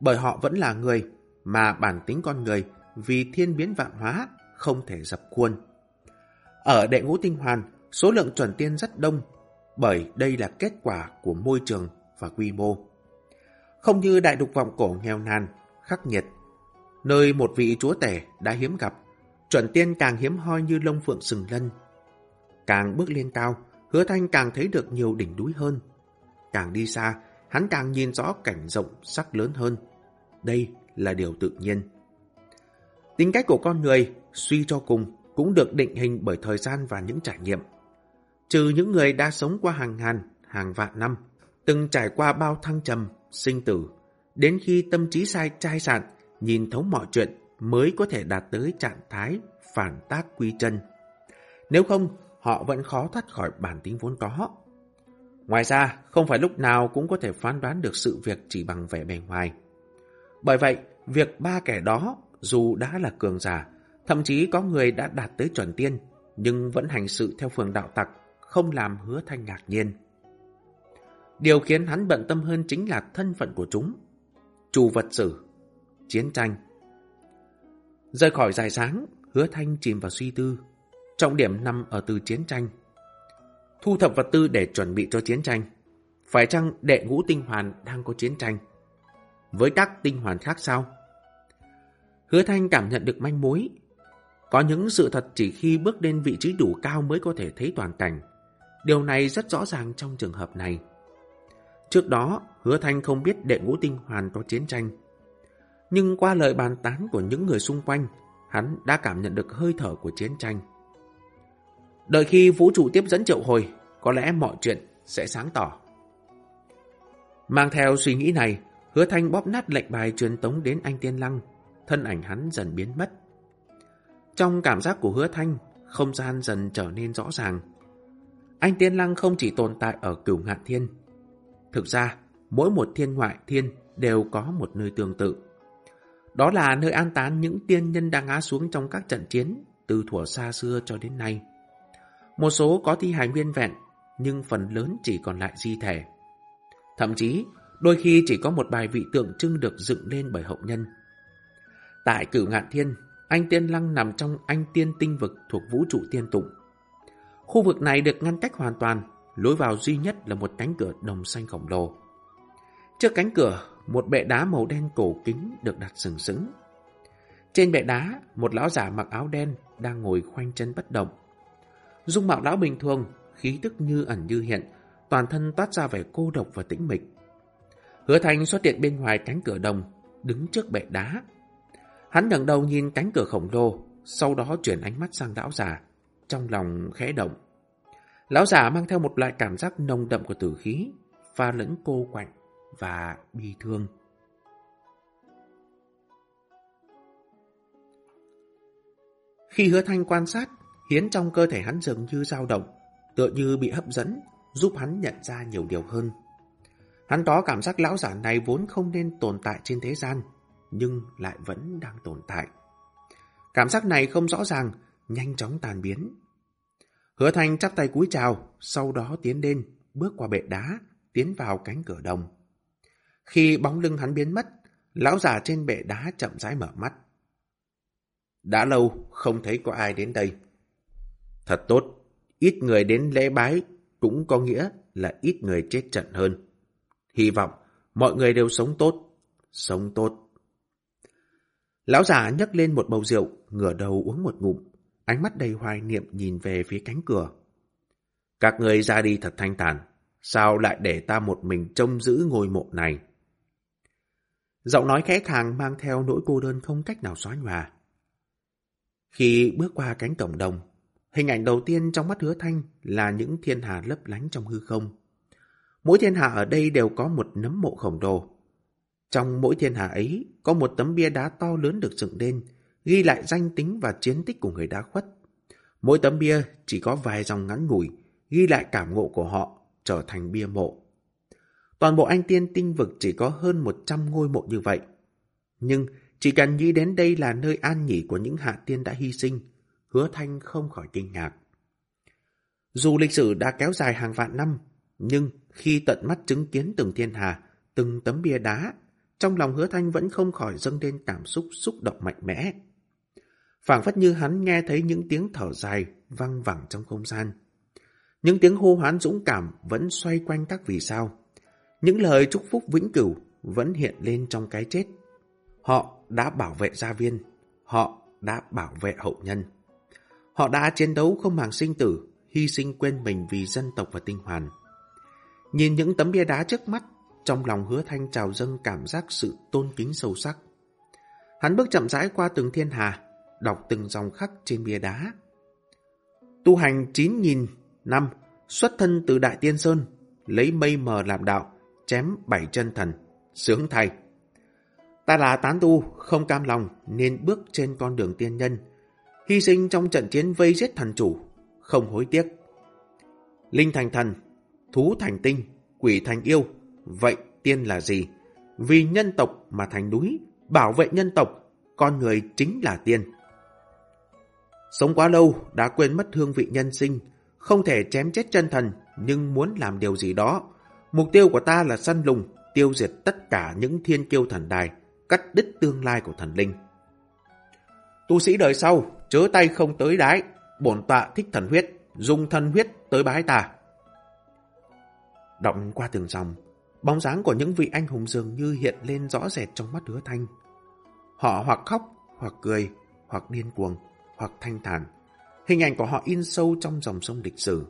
Bởi họ vẫn là người, mà bản tính con người vì thiên biến vạn hóa không thể dập khuôn. Ở đệ ngũ tinh hoàn, số lượng chuẩn tiên rất đông, bởi đây là kết quả của môi trường và quy mô. Không như đại đục vọng cổ nghèo nàn, khắc nghiệt, nơi một vị chúa tể đã hiếm gặp, chuẩn tiên càng hiếm hoi như lông phượng sừng lân. Càng bước lên cao, hứa thanh càng thấy được nhiều đỉnh núi hơn. Càng đi xa, hắn càng nhìn rõ cảnh rộng sắc lớn hơn. Đây là điều tự nhiên. Tính cách của con người, suy cho cùng, cũng được định hình bởi thời gian và những trải nghiệm. Trừ những người đã sống qua hàng ngàn, hàng vạn năm, từng trải qua bao thăng trầm, sinh tử, đến khi tâm trí sai trai sạn, nhìn thấu mọi chuyện mới có thể đạt tới trạng thái phản tác quy chân. Nếu không, họ vẫn khó thoát khỏi bản tính vốn có. Ngoài ra, không phải lúc nào cũng có thể phán đoán được sự việc chỉ bằng vẻ bề ngoài. Bởi vậy, việc ba kẻ đó, dù đã là cường giả, thậm chí có người đã đạt tới chuẩn tiên, nhưng vẫn hành sự theo phường đạo tặc, không làm hứa thanh ngạc nhiên. Điều khiến hắn bận tâm hơn chính là thân phận của chúng. Chủ vật sử, chiến tranh. Rời khỏi dài sáng, hứa thanh chìm vào suy tư. Trọng điểm nằm ở từ chiến tranh thu thập vật tư để chuẩn bị cho chiến tranh. Phải chăng đệ ngũ tinh hoàn đang có chiến tranh? Với các tinh hoàn khác sao? Hứa Thanh cảm nhận được manh mối. Có những sự thật chỉ khi bước lên vị trí đủ cao mới có thể thấy toàn cảnh. Điều này rất rõ ràng trong trường hợp này. Trước đó, Hứa Thanh không biết đệ ngũ tinh hoàn có chiến tranh. Nhưng qua lời bàn tán của những người xung quanh, hắn đã cảm nhận được hơi thở của chiến tranh. Đợi khi vũ trụ tiếp dẫn triệu hồi, có lẽ mọi chuyện sẽ sáng tỏ. Mang theo suy nghĩ này, hứa thanh bóp nát lệnh bài truyền tống đến anh Tiên Lăng, thân ảnh hắn dần biến mất. Trong cảm giác của hứa thanh, không gian dần trở nên rõ ràng. Anh Tiên Lăng không chỉ tồn tại ở cửu ngạn thiên. Thực ra, mỗi một thiên ngoại thiên đều có một nơi tương tự. Đó là nơi an táng những tiên nhân đang ngã xuống trong các trận chiến từ thuở xa xưa cho đến nay. Một số có thi hài nguyên vẹn, nhưng phần lớn chỉ còn lại di thể. Thậm chí, đôi khi chỉ có một bài vị tượng trưng được dựng lên bởi hậu nhân. Tại cửu ngạn thiên, anh Tiên Lăng nằm trong anh Tiên Tinh Vực thuộc vũ trụ tiên tụng. Khu vực này được ngăn cách hoàn toàn, lối vào duy nhất là một cánh cửa đồng xanh khổng lồ. Trước cánh cửa, một bệ đá màu đen cổ kính được đặt sừng sững. Trên bệ đá, một lão giả mặc áo đen đang ngồi khoanh chân bất động. Dung mạo lão bình thường, khí tức như ẩn như hiện, toàn thân toát ra vẻ cô độc và tĩnh mịch. Hứa thành xuất hiện bên ngoài cánh cửa đồng, đứng trước bệ đá. Hắn ngẩng đầu nhìn cánh cửa khổng lồ, sau đó chuyển ánh mắt sang lão già, trong lòng khẽ động. Lão giả mang theo một loại cảm giác nồng đậm của tử khí, pha lẫn cô quạnh và bi thương. Khi hứa thanh quan sát, hiến trong cơ thể hắn dường như dao động, tựa như bị hấp dẫn, giúp hắn nhận ra nhiều điều hơn. Hắn có cảm giác lão giả này vốn không nên tồn tại trên thế gian, nhưng lại vẫn đang tồn tại. Cảm giác này không rõ ràng, nhanh chóng tàn biến. Hứa Thanh chắp tay cúi chào, sau đó tiến lên, bước qua bệ đá, tiến vào cánh cửa đồng. Khi bóng lưng hắn biến mất, lão già trên bệ đá chậm rãi mở mắt. Đã lâu không thấy có ai đến đây. Thật tốt, ít người đến lễ bái cũng có nghĩa là ít người chết trận hơn. Hy vọng mọi người đều sống tốt, sống tốt. Lão già nhấc lên một bầu rượu, ngửa đầu uống một ngụm, ánh mắt đầy hoài niệm nhìn về phía cánh cửa. Các người ra đi thật thanh tản, sao lại để ta một mình trông giữ ngôi mộ này? Giọng nói khẽ khàng mang theo nỗi cô đơn không cách nào xóa nhòa. Khi bước qua cánh cổng đồng, hình ảnh đầu tiên trong mắt hứa thanh là những thiên hà lấp lánh trong hư không. Mỗi thiên hà ở đây đều có một nấm mộ khổng lồ. Trong mỗi thiên hà ấy có một tấm bia đá to lớn được dựng lên, ghi lại danh tính và chiến tích của người đã khuất. Mỗi tấm bia chỉ có vài dòng ngắn ngủi, ghi lại cảm ngộ của họ, trở thành bia mộ. Toàn bộ anh tiên tinh vực chỉ có hơn 100 ngôi mộ như vậy. Nhưng chỉ cần nghĩ đến đây là nơi an nghỉ của những hạ tiên đã hy sinh, hứa thanh không khỏi kinh ngạc. Dù lịch sử đã kéo dài hàng vạn năm, nhưng khi tận mắt chứng kiến từng thiên hà, từng tấm bia đá, trong lòng hứa thanh vẫn không khỏi dâng lên cảm xúc xúc động mạnh mẽ phảng phất như hắn nghe thấy những tiếng thở dài văng vẳng trong không gian. Những tiếng hô hoán dũng cảm vẫn xoay quanh các vì sao. Những lời chúc phúc vĩnh cửu vẫn hiện lên trong cái chết. Họ đã bảo vệ gia viên, họ đã bảo vệ hậu nhân. Họ đã chiến đấu không màng sinh tử, hy sinh quên mình vì dân tộc và tinh hoàn. Nhìn những tấm bia đá trước mắt, trong lòng hứa thanh trào dâng cảm giác sự tôn kính sâu sắc. Hắn bước chậm rãi qua từng thiên hà, đọc từng dòng khắc trên bia đá. Tu hành 9.000 năm, xuất thân từ Đại Tiên Sơn, lấy mây mờ làm đạo, chém bảy chân thần, sướng thay. Ta là tán tu, không cam lòng nên bước trên con đường tiên nhân, hy sinh trong trận chiến vây giết thần chủ, không hối tiếc. Linh thành thần, thú thành tinh, quỷ thành yêu, vậy tiên là gì? Vì nhân tộc mà thành núi, bảo vệ nhân tộc, con người chính là tiên. Sống quá lâu đã quên mất hương vị nhân sinh, không thể chém chết chân thần, nhưng muốn làm điều gì đó. Mục tiêu của ta là săn lùng, tiêu diệt tất cả những thiên kiêu thần đài, cắt đứt tương lai của thần linh. Tu sĩ đời sau, chớ tay không tới đái, bổn tọa thích thần huyết, dùng thần huyết tới bái ta. Động qua từng dòng, bóng dáng của những vị anh hùng dường như hiện lên rõ rệt trong mắt hứa thanh. Họ hoặc khóc, hoặc cười, hoặc điên cuồng, hoặc thanh thản. Hình ảnh của họ in sâu trong dòng sông lịch sử.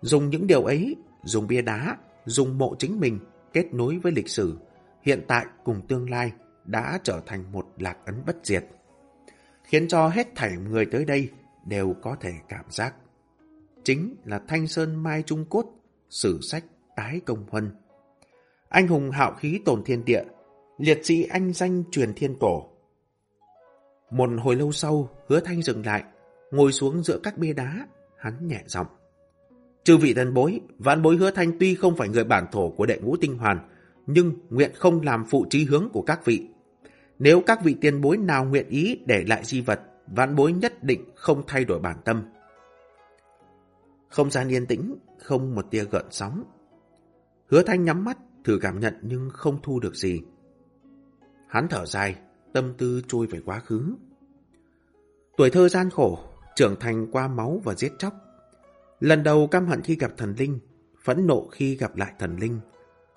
Dùng những điều ấy, dùng bia đá, dùng mộ chính mình kết nối với lịch sử, hiện tại cùng tương lai đã trở thành một lạc ấn bất diệt. Khiến cho hết thảy người tới đây đều có thể cảm giác. Chính là Thanh Sơn Mai Trung Cốt, sử sách tái công huân. Anh hùng hạo khí tồn thiên địa, liệt sĩ anh danh truyền thiên cổ. Một hồi lâu sau, hứa thanh dừng lại, ngồi xuống giữa các bia đá, hắn nhẹ giọng. Chư vị thần bối, vạn bối hứa thanh tuy không phải người bản thổ của đệ ngũ tinh hoàn, nhưng nguyện không làm phụ trí hướng của các vị. Nếu các vị tiền bối nào nguyện ý để lại di vật, vạn bối nhất định không thay đổi bản tâm. Không gian yên tĩnh, không một tia gợn sóng. Hứa thanh nhắm mắt, thử cảm nhận nhưng không thu được gì. Hắn thở dài, tâm tư trôi về quá khứ. Tuổi thơ gian khổ, trưởng thành qua máu và giết chóc. Lần đầu căm hận khi gặp thần linh, phẫn nộ khi gặp lại thần linh,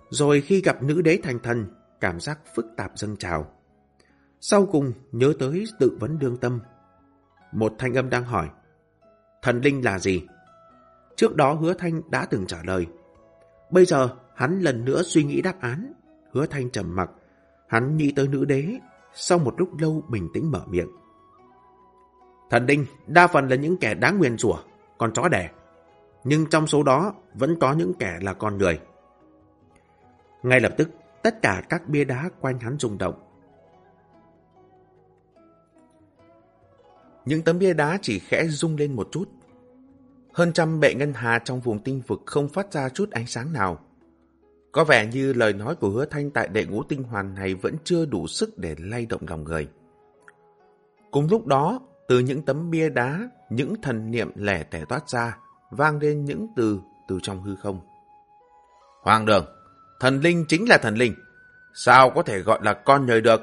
rồi khi gặp nữ đế thành thần, cảm giác phức tạp dâng trào. Sau cùng nhớ tới tự vấn đương tâm. Một thanh âm đang hỏi, thần linh là gì? Trước đó hứa thanh đã từng trả lời, Bây giờ, hắn lần nữa suy nghĩ đáp án. Hứa thanh trầm mặc. Hắn nghĩ tới nữ đế. Sau một lúc lâu bình tĩnh mở miệng. Thần đinh, đa phần là những kẻ đáng nguyên rủa, còn chó đẻ. Nhưng trong số đó vẫn có những kẻ là con người. Ngay lập tức, tất cả các bia đá quanh hắn rung động. Những tấm bia đá chỉ khẽ rung lên một chút. Hơn trăm bệ ngân hà trong vùng tinh vực không phát ra chút ánh sáng nào. Có vẻ như lời nói của hứa thanh tại đệ ngũ tinh hoàn này vẫn chưa đủ sức để lay động lòng người. Cùng lúc đó, từ những tấm bia đá, những thần niệm lẻ tẻ toát ra, vang lên những từ từ trong hư không. Hoàng đường, thần linh chính là thần linh. Sao có thể gọi là con nhời được?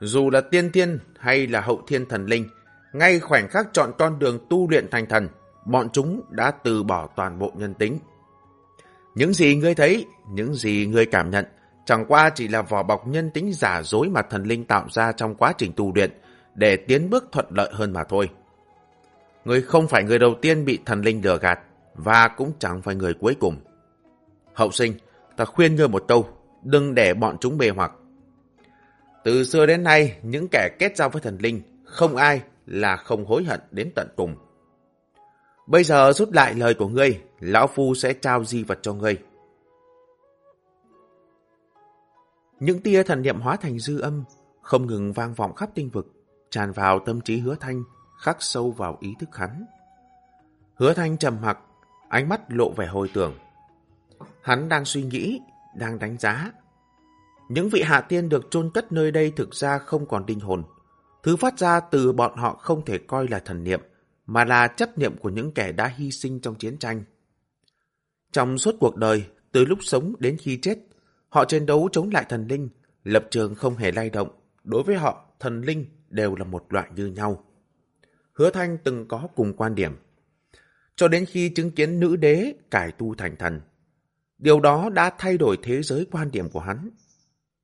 Dù là tiên thiên hay là hậu thiên thần linh, ngay khoảnh khắc chọn con đường tu luyện thành thần, bọn chúng đã từ bỏ toàn bộ nhân tính. Những gì ngươi thấy, những gì ngươi cảm nhận, chẳng qua chỉ là vỏ bọc nhân tính giả dối mà thần linh tạo ra trong quá trình tu luyện, để tiến bước thuận lợi hơn mà thôi. Ngươi không phải người đầu tiên bị thần linh lừa gạt, và cũng chẳng phải người cuối cùng. Hậu sinh, ta khuyên ngươi một câu, đừng để bọn chúng bề hoặc. Từ xưa đến nay, những kẻ kết giao với thần linh, không ai là không hối hận đến tận cùng. Bây giờ rút lại lời của ngươi, Lão Phu sẽ trao di vật cho ngươi. Những tia thần niệm hóa thành dư âm, không ngừng vang vọng khắp tinh vực, tràn vào tâm trí hứa thanh, khắc sâu vào ý thức hắn. Hứa thanh trầm mặc, ánh mắt lộ vẻ hồi tưởng. Hắn đang suy nghĩ, đang đánh giá. Những vị hạ tiên được chôn cất nơi đây thực ra không còn linh hồn. Thứ phát ra từ bọn họ không thể coi là thần niệm, mà là chấp niệm của những kẻ đã hy sinh trong chiến tranh. Trong suốt cuộc đời, từ lúc sống đến khi chết, họ chiến đấu chống lại thần linh, lập trường không hề lay động. Đối với họ, thần linh đều là một loại như nhau. Hứa Thanh từng có cùng quan điểm. Cho đến khi chứng kiến nữ đế cải tu thành thần, điều đó đã thay đổi thế giới quan điểm của hắn.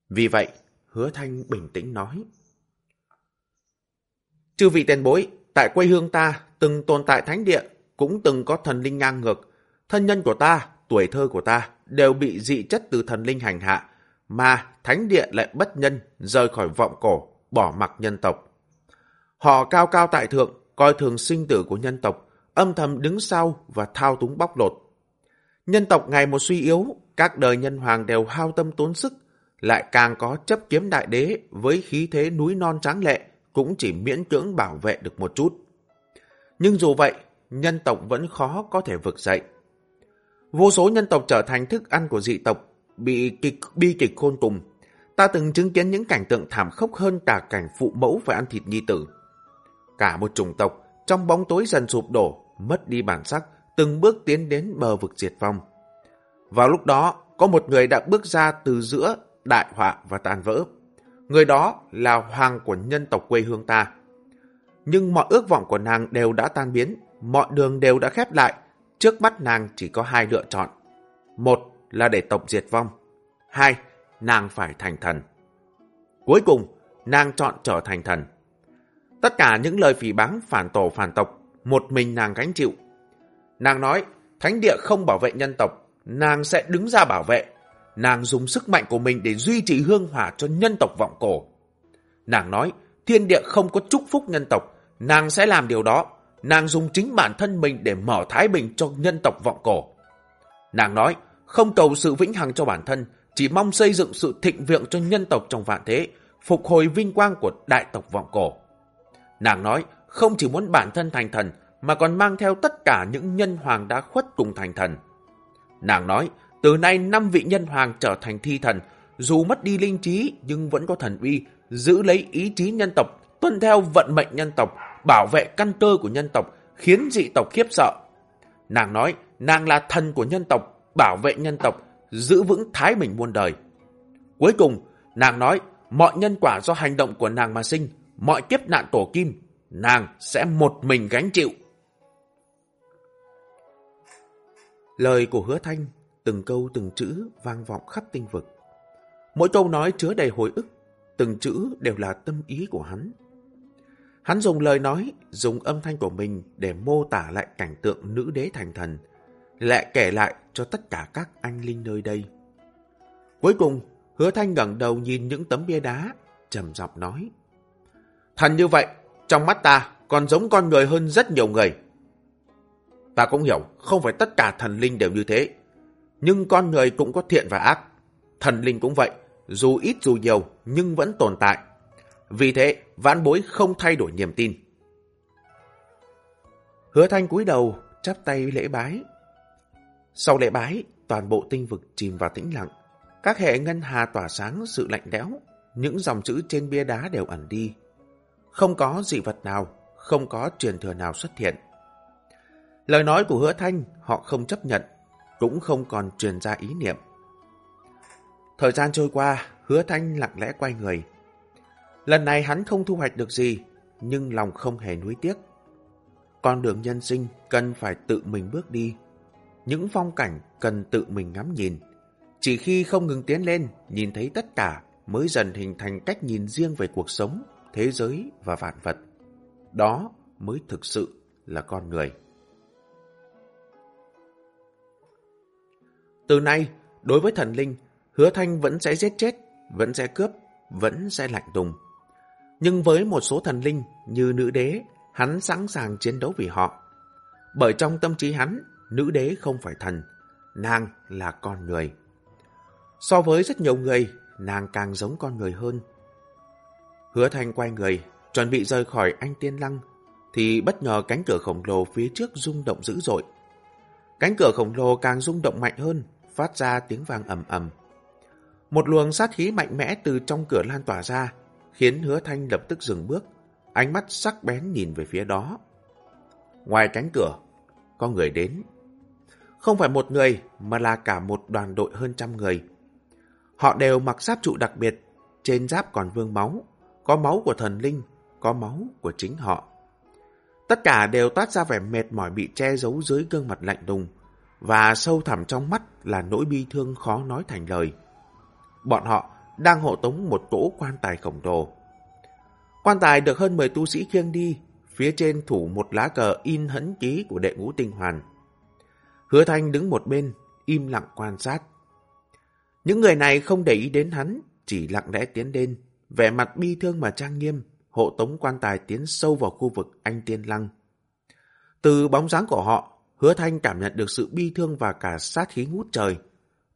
Vì vậy, Hứa Thanh bình tĩnh nói. Chư vị tiền bối, tại quê hương ta từng tồn tại thánh địa, cũng từng có thần linh ngang ngược. Thân nhân của ta, tuổi thơ của ta đều bị dị chất từ thần linh hành hạ, mà thánh địa lại bất nhân, rời khỏi vọng cổ, bỏ mặc nhân tộc. Họ cao cao tại thượng, coi thường sinh tử của nhân tộc, âm thầm đứng sau và thao túng bóc lột. Nhân tộc ngày một suy yếu, các đời nhân hoàng đều hao tâm tốn sức, lại càng có chấp kiếm đại đế với khí thế núi non tráng lệ, cũng chỉ miễn cưỡng bảo vệ được một chút. Nhưng dù vậy, nhân tộc vẫn khó có thể vực dậy. Vô số nhân tộc trở thành thức ăn của dị tộc, bị kịch, bi kịch khôn cùng. Ta từng chứng kiến những cảnh tượng thảm khốc hơn cả cảnh phụ mẫu phải ăn thịt nhi tử. Cả một chủng tộc trong bóng tối dần sụp đổ, mất đi bản sắc, từng bước tiến đến bờ vực diệt vong. Vào lúc đó, có một người đã bước ra từ giữa đại họa và tàn vỡ. Người đó là hoàng của nhân tộc quê hương ta. Nhưng mọi ước vọng của nàng đều đã tan biến, mọi đường đều đã khép lại. Trước mắt nàng chỉ có hai lựa chọn. Một là để tộc diệt vong. Hai, nàng phải thành thần. Cuối cùng, nàng chọn trở thành thần. Tất cả những lời phỉ báng phản tổ phản tộc, một mình nàng gánh chịu. Nàng nói, thánh địa không bảo vệ nhân tộc, nàng sẽ đứng ra bảo vệ. Nàng dùng sức mạnh của mình để duy trì hương hỏa cho nhân tộc vọng cổ. Nàng nói, thiên địa không có chúc phúc nhân tộc, nàng sẽ làm điều đó. Nàng dùng chính bản thân mình để mở thái bình cho nhân tộc vọng cổ. Nàng nói, không cầu sự vĩnh hằng cho bản thân, chỉ mong xây dựng sự thịnh vượng cho nhân tộc trong vạn thế, phục hồi vinh quang của đại tộc vọng cổ. Nàng nói, không chỉ muốn bản thân thành thần, mà còn mang theo tất cả những nhân hoàng đã khuất cùng thành thần. Nàng nói, từ nay năm vị nhân hoàng trở thành thi thần, dù mất đi linh trí nhưng vẫn có thần uy, giữ lấy ý chí nhân tộc, tuân theo vận mệnh nhân tộc, bảo vệ căn cơ của nhân tộc, khiến dị tộc khiếp sợ. Nàng nói, nàng là thần của nhân tộc, bảo vệ nhân tộc, giữ vững thái bình muôn đời. Cuối cùng, nàng nói, mọi nhân quả do hành động của nàng mà sinh, mọi kiếp nạn tổ kim, nàng sẽ một mình gánh chịu. Lời của hứa thanh, từng câu từng chữ vang vọng khắp tinh vực. Mỗi câu nói chứa đầy hồi ức, từng chữ đều là tâm ý của hắn. Hắn dùng lời nói, dùng âm thanh của mình để mô tả lại cảnh tượng nữ đế thành thần, lại kể lại cho tất cả các anh linh nơi đây. Cuối cùng, hứa thanh ngẩng đầu nhìn những tấm bia đá, trầm giọng nói. Thần như vậy, trong mắt ta còn giống con người hơn rất nhiều người. Ta cũng hiểu, không phải tất cả thần linh đều như thế. Nhưng con người cũng có thiện và ác. Thần linh cũng vậy, dù ít dù nhiều nhưng vẫn tồn tại. Vì thế, vãn bối không thay đổi niềm tin. Hứa thanh cúi đầu, chắp tay lễ bái. Sau lễ bái, toàn bộ tinh vực chìm vào tĩnh lặng. Các hệ ngân hà tỏa sáng sự lạnh lẽo, những dòng chữ trên bia đá đều ẩn đi. Không có dị vật nào, không có truyền thừa nào xuất hiện. Lời nói của hứa thanh họ không chấp nhận, cũng không còn truyền ra ý niệm. Thời gian trôi qua, hứa thanh lặng lẽ quay người. Lần này hắn không thu hoạch được gì, nhưng lòng không hề nuối tiếc. Con đường nhân sinh cần phải tự mình bước đi. Những phong cảnh cần tự mình ngắm nhìn. Chỉ khi không ngừng tiến lên, nhìn thấy tất cả mới dần hình thành cách nhìn riêng về cuộc sống, thế giới và vạn vật. Đó mới thực sự là con người. Từ nay, đối với thần linh, hứa thanh vẫn sẽ giết chết, vẫn sẽ cướp, vẫn sẽ lạnh tùng. Nhưng với một số thần linh như nữ đế, hắn sẵn sàng chiến đấu vì họ. Bởi trong tâm trí hắn, nữ đế không phải thần, nàng là con người. So với rất nhiều người, nàng càng giống con người hơn. Hứa Thanh quay người, chuẩn bị rời khỏi anh Tiên Lăng, thì bất ngờ cánh cửa khổng lồ phía trước rung động dữ dội. Cánh cửa khổng lồ càng rung động mạnh hơn, phát ra tiếng vang ầm ầm. Một luồng sát khí mạnh mẽ từ trong cửa lan tỏa ra, khiến hứa thanh lập tức dừng bước, ánh mắt sắc bén nhìn về phía đó. Ngoài cánh cửa, có người đến. Không phải một người, mà là cả một đoàn đội hơn trăm người. Họ đều mặc giáp trụ đặc biệt, trên giáp còn vương máu, có máu của thần linh, có máu của chính họ. Tất cả đều toát ra vẻ mệt mỏi bị che giấu dưới gương mặt lạnh đùng và sâu thẳm trong mắt là nỗi bi thương khó nói thành lời. Bọn họ đang hộ tống một cỗ quan tài khổng lồ. Quan tài được hơn 10 tu sĩ khiêng đi, phía trên thủ một lá cờ in hấn ký của đệ ngũ tinh hoàn. Hứa Thanh đứng một bên, im lặng quan sát. Những người này không để ý đến hắn, chỉ lặng lẽ tiến lên, vẻ mặt bi thương mà trang nghiêm, hộ tống quan tài tiến sâu vào khu vực anh tiên lăng. Từ bóng dáng của họ, hứa thanh cảm nhận được sự bi thương và cả sát khí ngút trời.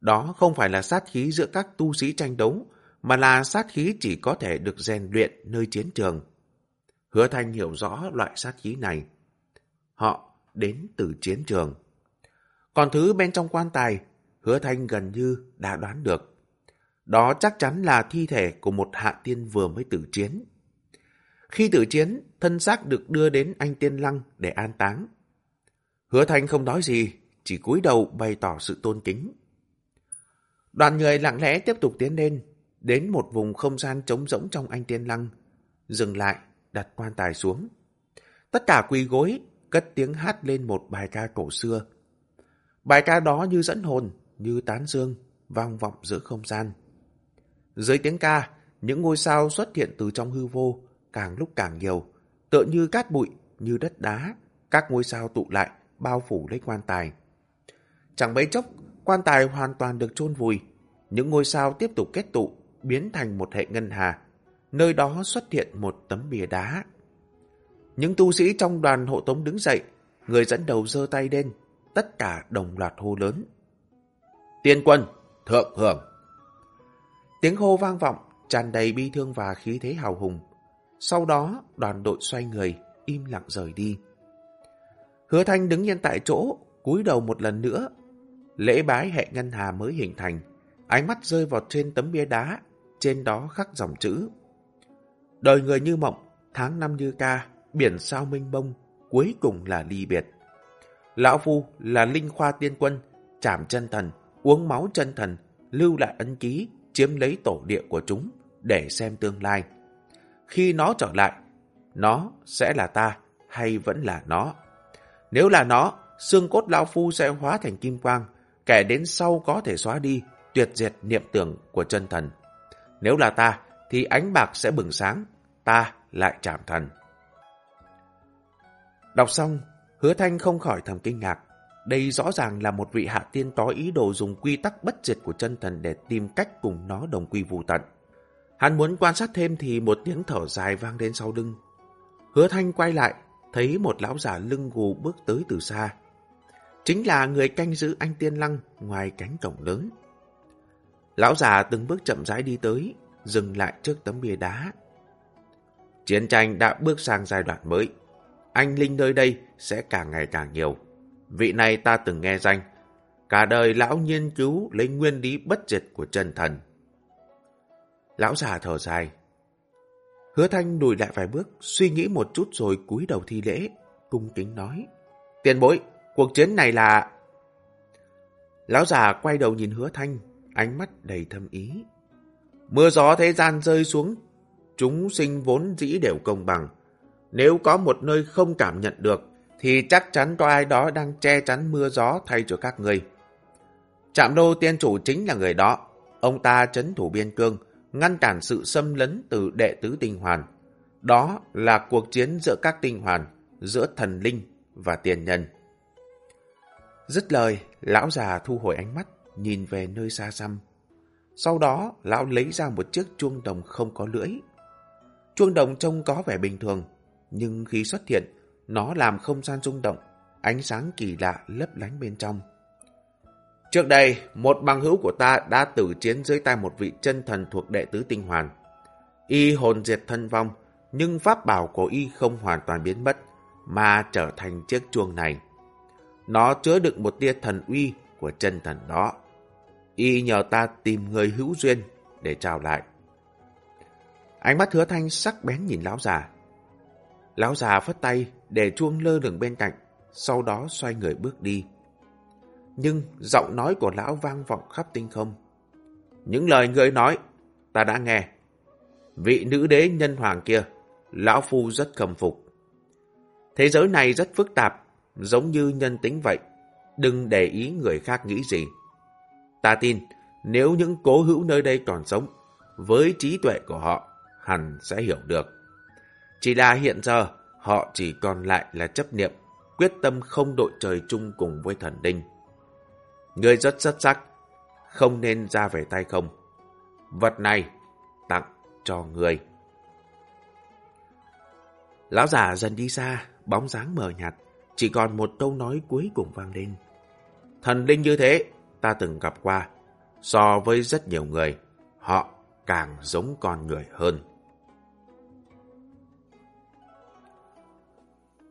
Đó không phải là sát khí giữa các tu sĩ tranh đấu, mà là sát khí chỉ có thể được rèn luyện nơi chiến trường. Hứa thanh hiểu rõ loại sát khí này. Họ đến từ chiến trường. Còn thứ bên trong quan tài, hứa thanh gần như đã đoán được. Đó chắc chắn là thi thể của một hạ tiên vừa mới tử chiến. Khi tử chiến, thân xác được đưa đến anh tiên lăng để an táng. Hứa Thanh không nói gì, chỉ cúi đầu bày tỏ sự tôn kính. Đoàn người lặng lẽ tiếp tục tiến lên, đến một vùng không gian trống rỗng trong anh tiên lăng. Dừng lại, đặt quan tài xuống. Tất cả quỳ gối, cất tiếng hát lên một bài ca cổ xưa. Bài ca đó như dẫn hồn, như tán dương, vang vọng giữa không gian. Dưới tiếng ca, những ngôi sao xuất hiện từ trong hư vô, càng lúc càng nhiều, tựa như cát bụi, như đất đá, các ngôi sao tụ lại, bao phủ lấy quan tài. Chẳng mấy chốc, quan tài hoàn toàn được chôn vùi, những ngôi sao tiếp tục kết tụ, biến thành một hệ ngân hà. Nơi đó xuất hiện một tấm bìa đá. Những tu sĩ trong đoàn hộ tống đứng dậy, người dẫn đầu giơ tay lên, tất cả đồng loạt hô lớn. Tiên quân, thượng hưởng. Tiếng hô vang vọng, tràn đầy bi thương và khí thế hào hùng. Sau đó, đoàn đội xoay người, im lặng rời đi. Hứa Thanh đứng yên tại chỗ, cúi đầu một lần nữa. Lễ bái hệ ngân hà mới hình thành, ánh mắt rơi vào trên tấm bia đá, trên đó khắc dòng chữ. Đời người như mộng, tháng năm như ca, biển sao minh bông, cuối cùng là ly biệt. Lão Phu là linh khoa tiên quân, chạm chân thần, uống máu chân thần, lưu lại ấn ký, chiếm lấy tổ địa của chúng để xem tương lai. Khi nó trở lại, nó sẽ là ta hay vẫn là nó? Nếu là nó, xương cốt lão phu sẽ hóa thành kim quang, kẻ đến sau có thể xóa đi, tuyệt diệt niệm tưởng của chân thần. Nếu là ta, thì ánh bạc sẽ bừng sáng, ta lại chạm thần. Đọc xong, hứa thanh không khỏi thầm kinh ngạc. Đây rõ ràng là một vị hạ tiên có ý đồ dùng quy tắc bất diệt của chân thần để tìm cách cùng nó đồng quy vô tận. Hắn muốn quan sát thêm thì một tiếng thở dài vang đến sau lưng. Hứa thanh quay lại, thấy một lão giả lưng gù bước tới từ xa. Chính là người canh giữ anh tiên lăng ngoài cánh cổng lớn. Lão già từng bước chậm rãi đi tới, dừng lại trước tấm bia đá. Chiến tranh đã bước sang giai đoạn mới. Anh linh nơi đây sẽ càng ngày càng nhiều. Vị này ta từng nghe danh. Cả đời lão nghiên cứu lấy nguyên lý bất diệt của chân thần. Lão già thở dài. Hứa thanh lùi lại vài bước, suy nghĩ một chút rồi cúi đầu thi lễ, cung kính nói. Tiền bối, cuộc chiến này là... Lão già quay đầu nhìn hứa thanh, ánh mắt đầy thâm ý. Mưa gió thế gian rơi xuống, chúng sinh vốn dĩ đều công bằng. Nếu có một nơi không cảm nhận được, thì chắc chắn có ai đó đang che chắn mưa gió thay cho các người. Trạm đô tiên chủ chính là người đó. Ông ta chấn thủ biên cương, ngăn cản sự xâm lấn từ đệ tứ tinh hoàn. Đó là cuộc chiến giữa các tinh hoàn, giữa thần linh và tiền nhân. Dứt lời, lão già thu hồi ánh mắt, nhìn về nơi xa xăm. Sau đó, lão lấy ra một chiếc chuông đồng không có lưỡi. Chuông đồng trông có vẻ bình thường, nhưng khi xuất hiện, nó làm không gian rung động, ánh sáng kỳ lạ lấp lánh bên trong. Trước đây, một bằng hữu của ta đã tử chiến dưới tay một vị chân thần thuộc đệ tứ tinh hoàn. Y hồn diệt thân vong, nhưng pháp bảo của Y không hoàn toàn biến mất, mà trở thành chiếc chuông này. Nó chứa đựng một tia thần uy của chân thần đó. Y nhờ ta tìm người hữu duyên để chào lại. Ánh mắt hứa thanh sắc bén nhìn lão già. Lão già phất tay để chuông lơ lửng bên cạnh, sau đó xoay người bước đi. Nhưng giọng nói của lão vang vọng khắp tinh không. Những lời người nói, ta đã nghe. Vị nữ đế nhân hoàng kia, lão phu rất khâm phục. Thế giới này rất phức tạp, giống như nhân tính vậy. Đừng để ý người khác nghĩ gì. Ta tin, nếu những cố hữu nơi đây còn sống, với trí tuệ của họ, hẳn sẽ hiểu được. Chỉ là hiện giờ, họ chỉ còn lại là chấp niệm, quyết tâm không đội trời chung cùng với thần đinh. Người rất xuất sắc, không nên ra về tay không. Vật này tặng cho người. Lão già dần đi xa, bóng dáng mờ nhạt, chỉ còn một câu nói cuối cùng vang lên. Thần linh như thế, ta từng gặp qua. So với rất nhiều người, họ càng giống con người hơn.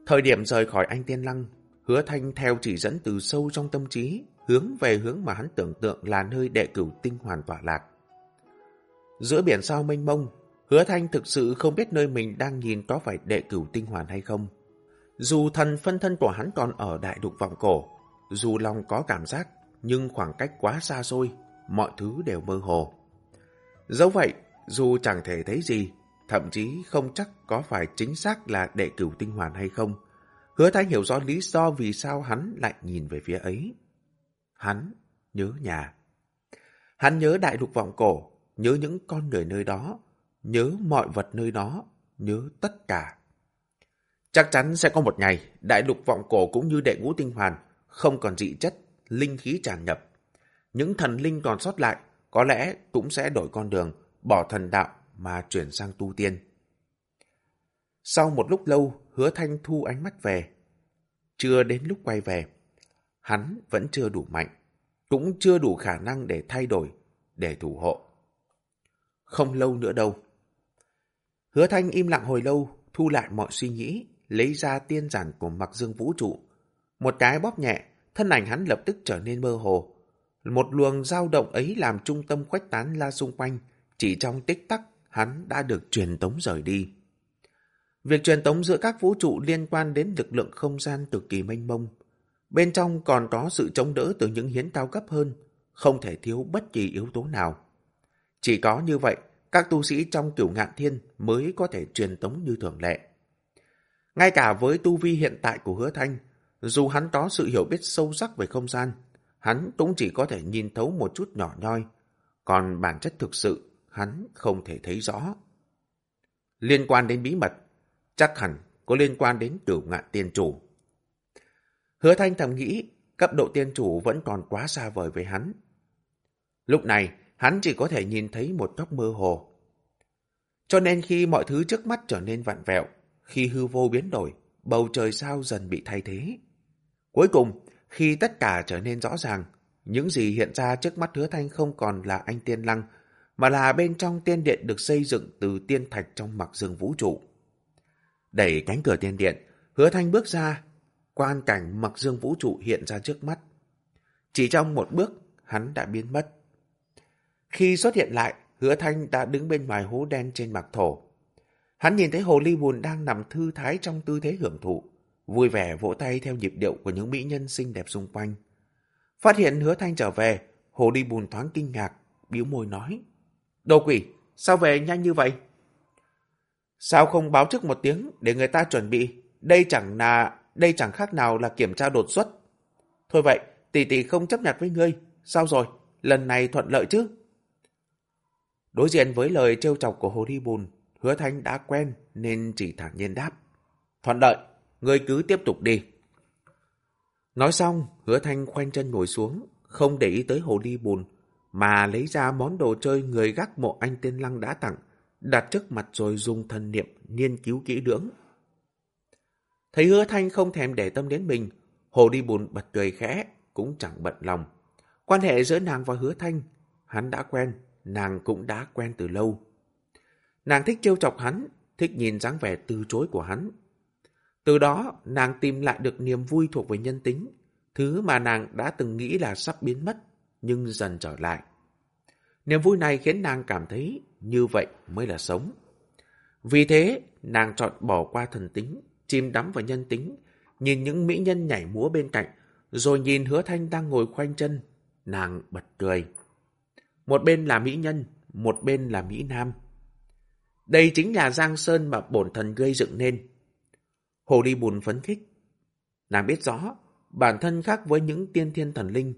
Thời điểm rời khỏi anh Tiên Lăng, hứa thanh theo chỉ dẫn từ sâu trong tâm trí, hướng về hướng mà hắn tưởng tượng là nơi đệ cửu tinh hoàn tỏa lạc. Giữa biển sao mênh mông, hứa thanh thực sự không biết nơi mình đang nhìn có phải đệ cửu tinh hoàn hay không. Dù thần phân thân của hắn còn ở đại đục vọng cổ, dù lòng có cảm giác, nhưng khoảng cách quá xa xôi, mọi thứ đều mơ hồ. Dẫu vậy, dù chẳng thể thấy gì, thậm chí không chắc có phải chính xác là đệ cửu tinh hoàn hay không, hứa thanh hiểu rõ lý do vì sao hắn lại nhìn về phía ấy. Hắn nhớ nhà. Hắn nhớ đại lục vọng cổ, nhớ những con người nơi đó, nhớ mọi vật nơi đó, nhớ tất cả. Chắc chắn sẽ có một ngày, đại lục vọng cổ cũng như đệ ngũ tinh hoàn, không còn dị chất, linh khí tràn nhập. Những thần linh còn sót lại, có lẽ cũng sẽ đổi con đường, bỏ thần đạo mà chuyển sang tu tiên. Sau một lúc lâu, hứa thanh thu ánh mắt về. Chưa đến lúc quay về, hắn vẫn chưa đủ mạnh, cũng chưa đủ khả năng để thay đổi, để thủ hộ. Không lâu nữa đâu. Hứa thanh im lặng hồi lâu, thu lại mọi suy nghĩ, lấy ra tiên giản của mặc dương vũ trụ. Một cái bóp nhẹ, thân ảnh hắn lập tức trở nên mơ hồ. Một luồng dao động ấy làm trung tâm khuếch tán la xung quanh, chỉ trong tích tắc hắn đã được truyền tống rời đi. Việc truyền tống giữa các vũ trụ liên quan đến lực lượng không gian cực kỳ mênh mông. Bên trong còn có sự chống đỡ từ những hiến cao cấp hơn, không thể thiếu bất kỳ yếu tố nào. Chỉ có như vậy, các tu sĩ trong cửu ngạn thiên mới có thể truyền tống như thường lệ. Ngay cả với tu vi hiện tại của hứa thanh, dù hắn có sự hiểu biết sâu sắc về không gian, hắn cũng chỉ có thể nhìn thấu một chút nhỏ nhoi, còn bản chất thực sự hắn không thể thấy rõ. Liên quan đến bí mật, chắc hẳn có liên quan đến cửu ngạn tiên chủ. Hứa thanh thầm nghĩ, cấp độ tiên chủ vẫn còn quá xa vời với hắn. Lúc này, hắn chỉ có thể nhìn thấy một góc mơ hồ. Cho nên khi mọi thứ trước mắt trở nên vặn vẹo, khi hư vô biến đổi, bầu trời sao dần bị thay thế. Cuối cùng, khi tất cả trở nên rõ ràng, những gì hiện ra trước mắt hứa thanh không còn là anh tiên lăng, mà là bên trong tiên điện được xây dựng từ tiên thạch trong mặc dương vũ trụ. Đẩy cánh cửa tiên điện, hứa thanh bước ra, quan cảnh mặc dương vũ trụ hiện ra trước mắt. Chỉ trong một bước, hắn đã biến mất. Khi xuất hiện lại, hứa thanh đã đứng bên ngoài hố đen trên mặt thổ. Hắn nhìn thấy hồ ly bùn đang nằm thư thái trong tư thế hưởng thụ, vui vẻ vỗ tay theo nhịp điệu của những mỹ nhân xinh đẹp xung quanh. Phát hiện hứa thanh trở về, hồ đi bùn thoáng kinh ngạc, bĩu môi nói. Đồ quỷ, sao về nhanh như vậy? Sao không báo trước một tiếng để người ta chuẩn bị? Đây chẳng là đây chẳng khác nào là kiểm tra đột xuất. Thôi vậy, tỷ tỷ không chấp nhận với ngươi. Sao rồi? Lần này thuận lợi chứ? Đối diện với lời trêu chọc của Hồ Đi Bùn, hứa thanh đã quen nên chỉ thẳng nhiên đáp. Thuận lợi, ngươi cứ tiếp tục đi. Nói xong, hứa thanh khoanh chân ngồi xuống, không để ý tới Hồ Đi Bùn, mà lấy ra món đồ chơi người gác mộ anh tên Lăng đã tặng, đặt trước mặt rồi dùng thần niệm nghiên cứu kỹ lưỡng. Thấy hứa thanh không thèm để tâm đến mình, Hồ Đi Bùn bật cười khẽ, cũng chẳng bận lòng. Quan hệ giữa nàng và hứa thanh, hắn đã quen, nàng cũng đã quen từ lâu. Nàng thích trêu chọc hắn, thích nhìn dáng vẻ từ chối của hắn. Từ đó, nàng tìm lại được niềm vui thuộc về nhân tính, thứ mà nàng đã từng nghĩ là sắp biến mất, nhưng dần trở lại. Niềm vui này khiến nàng cảm thấy như vậy mới là sống. Vì thế, nàng chọn bỏ qua thần tính, chìm đắm vào nhân tính, nhìn những mỹ nhân nhảy múa bên cạnh, rồi nhìn hứa thanh đang ngồi khoanh chân, nàng bật cười. Một bên là mỹ nhân, một bên là mỹ nam. Đây chính là Giang Sơn mà bổn thần gây dựng nên. Hồ đi buồn phấn khích. Nàng biết rõ, bản thân khác với những tiên thiên thần linh.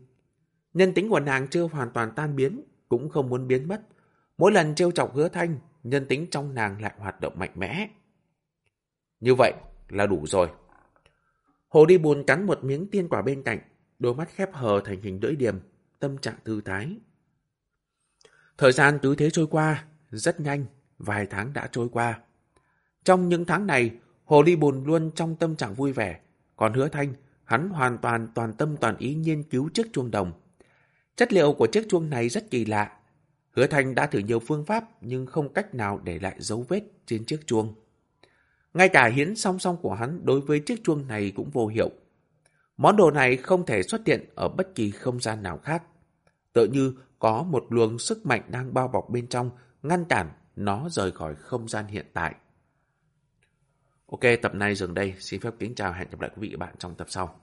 Nhân tính của nàng chưa hoàn toàn tan biến, cũng không muốn biến mất. Mỗi lần trêu chọc hứa thanh, nhân tính trong nàng lại hoạt động mạnh mẽ. Như vậy là đủ rồi. Hồ đi buồn cắn một miếng tiên quả bên cạnh, đôi mắt khép hờ thành hình lưỡi điểm, tâm trạng thư thái. Thời gian cứ thế trôi qua, rất nhanh, vài tháng đã trôi qua. Trong những tháng này, Hồ Ly Bồn luôn trong tâm trạng vui vẻ, còn hứa thanh, hắn hoàn toàn toàn tâm toàn ý nghiên cứu chiếc chuông đồng. Chất liệu của chiếc chuông này rất kỳ lạ. Hứa thanh đã thử nhiều phương pháp nhưng không cách nào để lại dấu vết trên chiếc chuông. Ngay cả hiến song song của hắn đối với chiếc chuông này cũng vô hiệu. Món đồ này không thể xuất hiện ở bất kỳ không gian nào khác. Tự như có một luồng sức mạnh đang bao bọc bên trong, ngăn cản nó rời khỏi không gian hiện tại. Ok, tập này dừng đây. Xin phép kính chào hẹn gặp lại quý vị và bạn trong tập sau.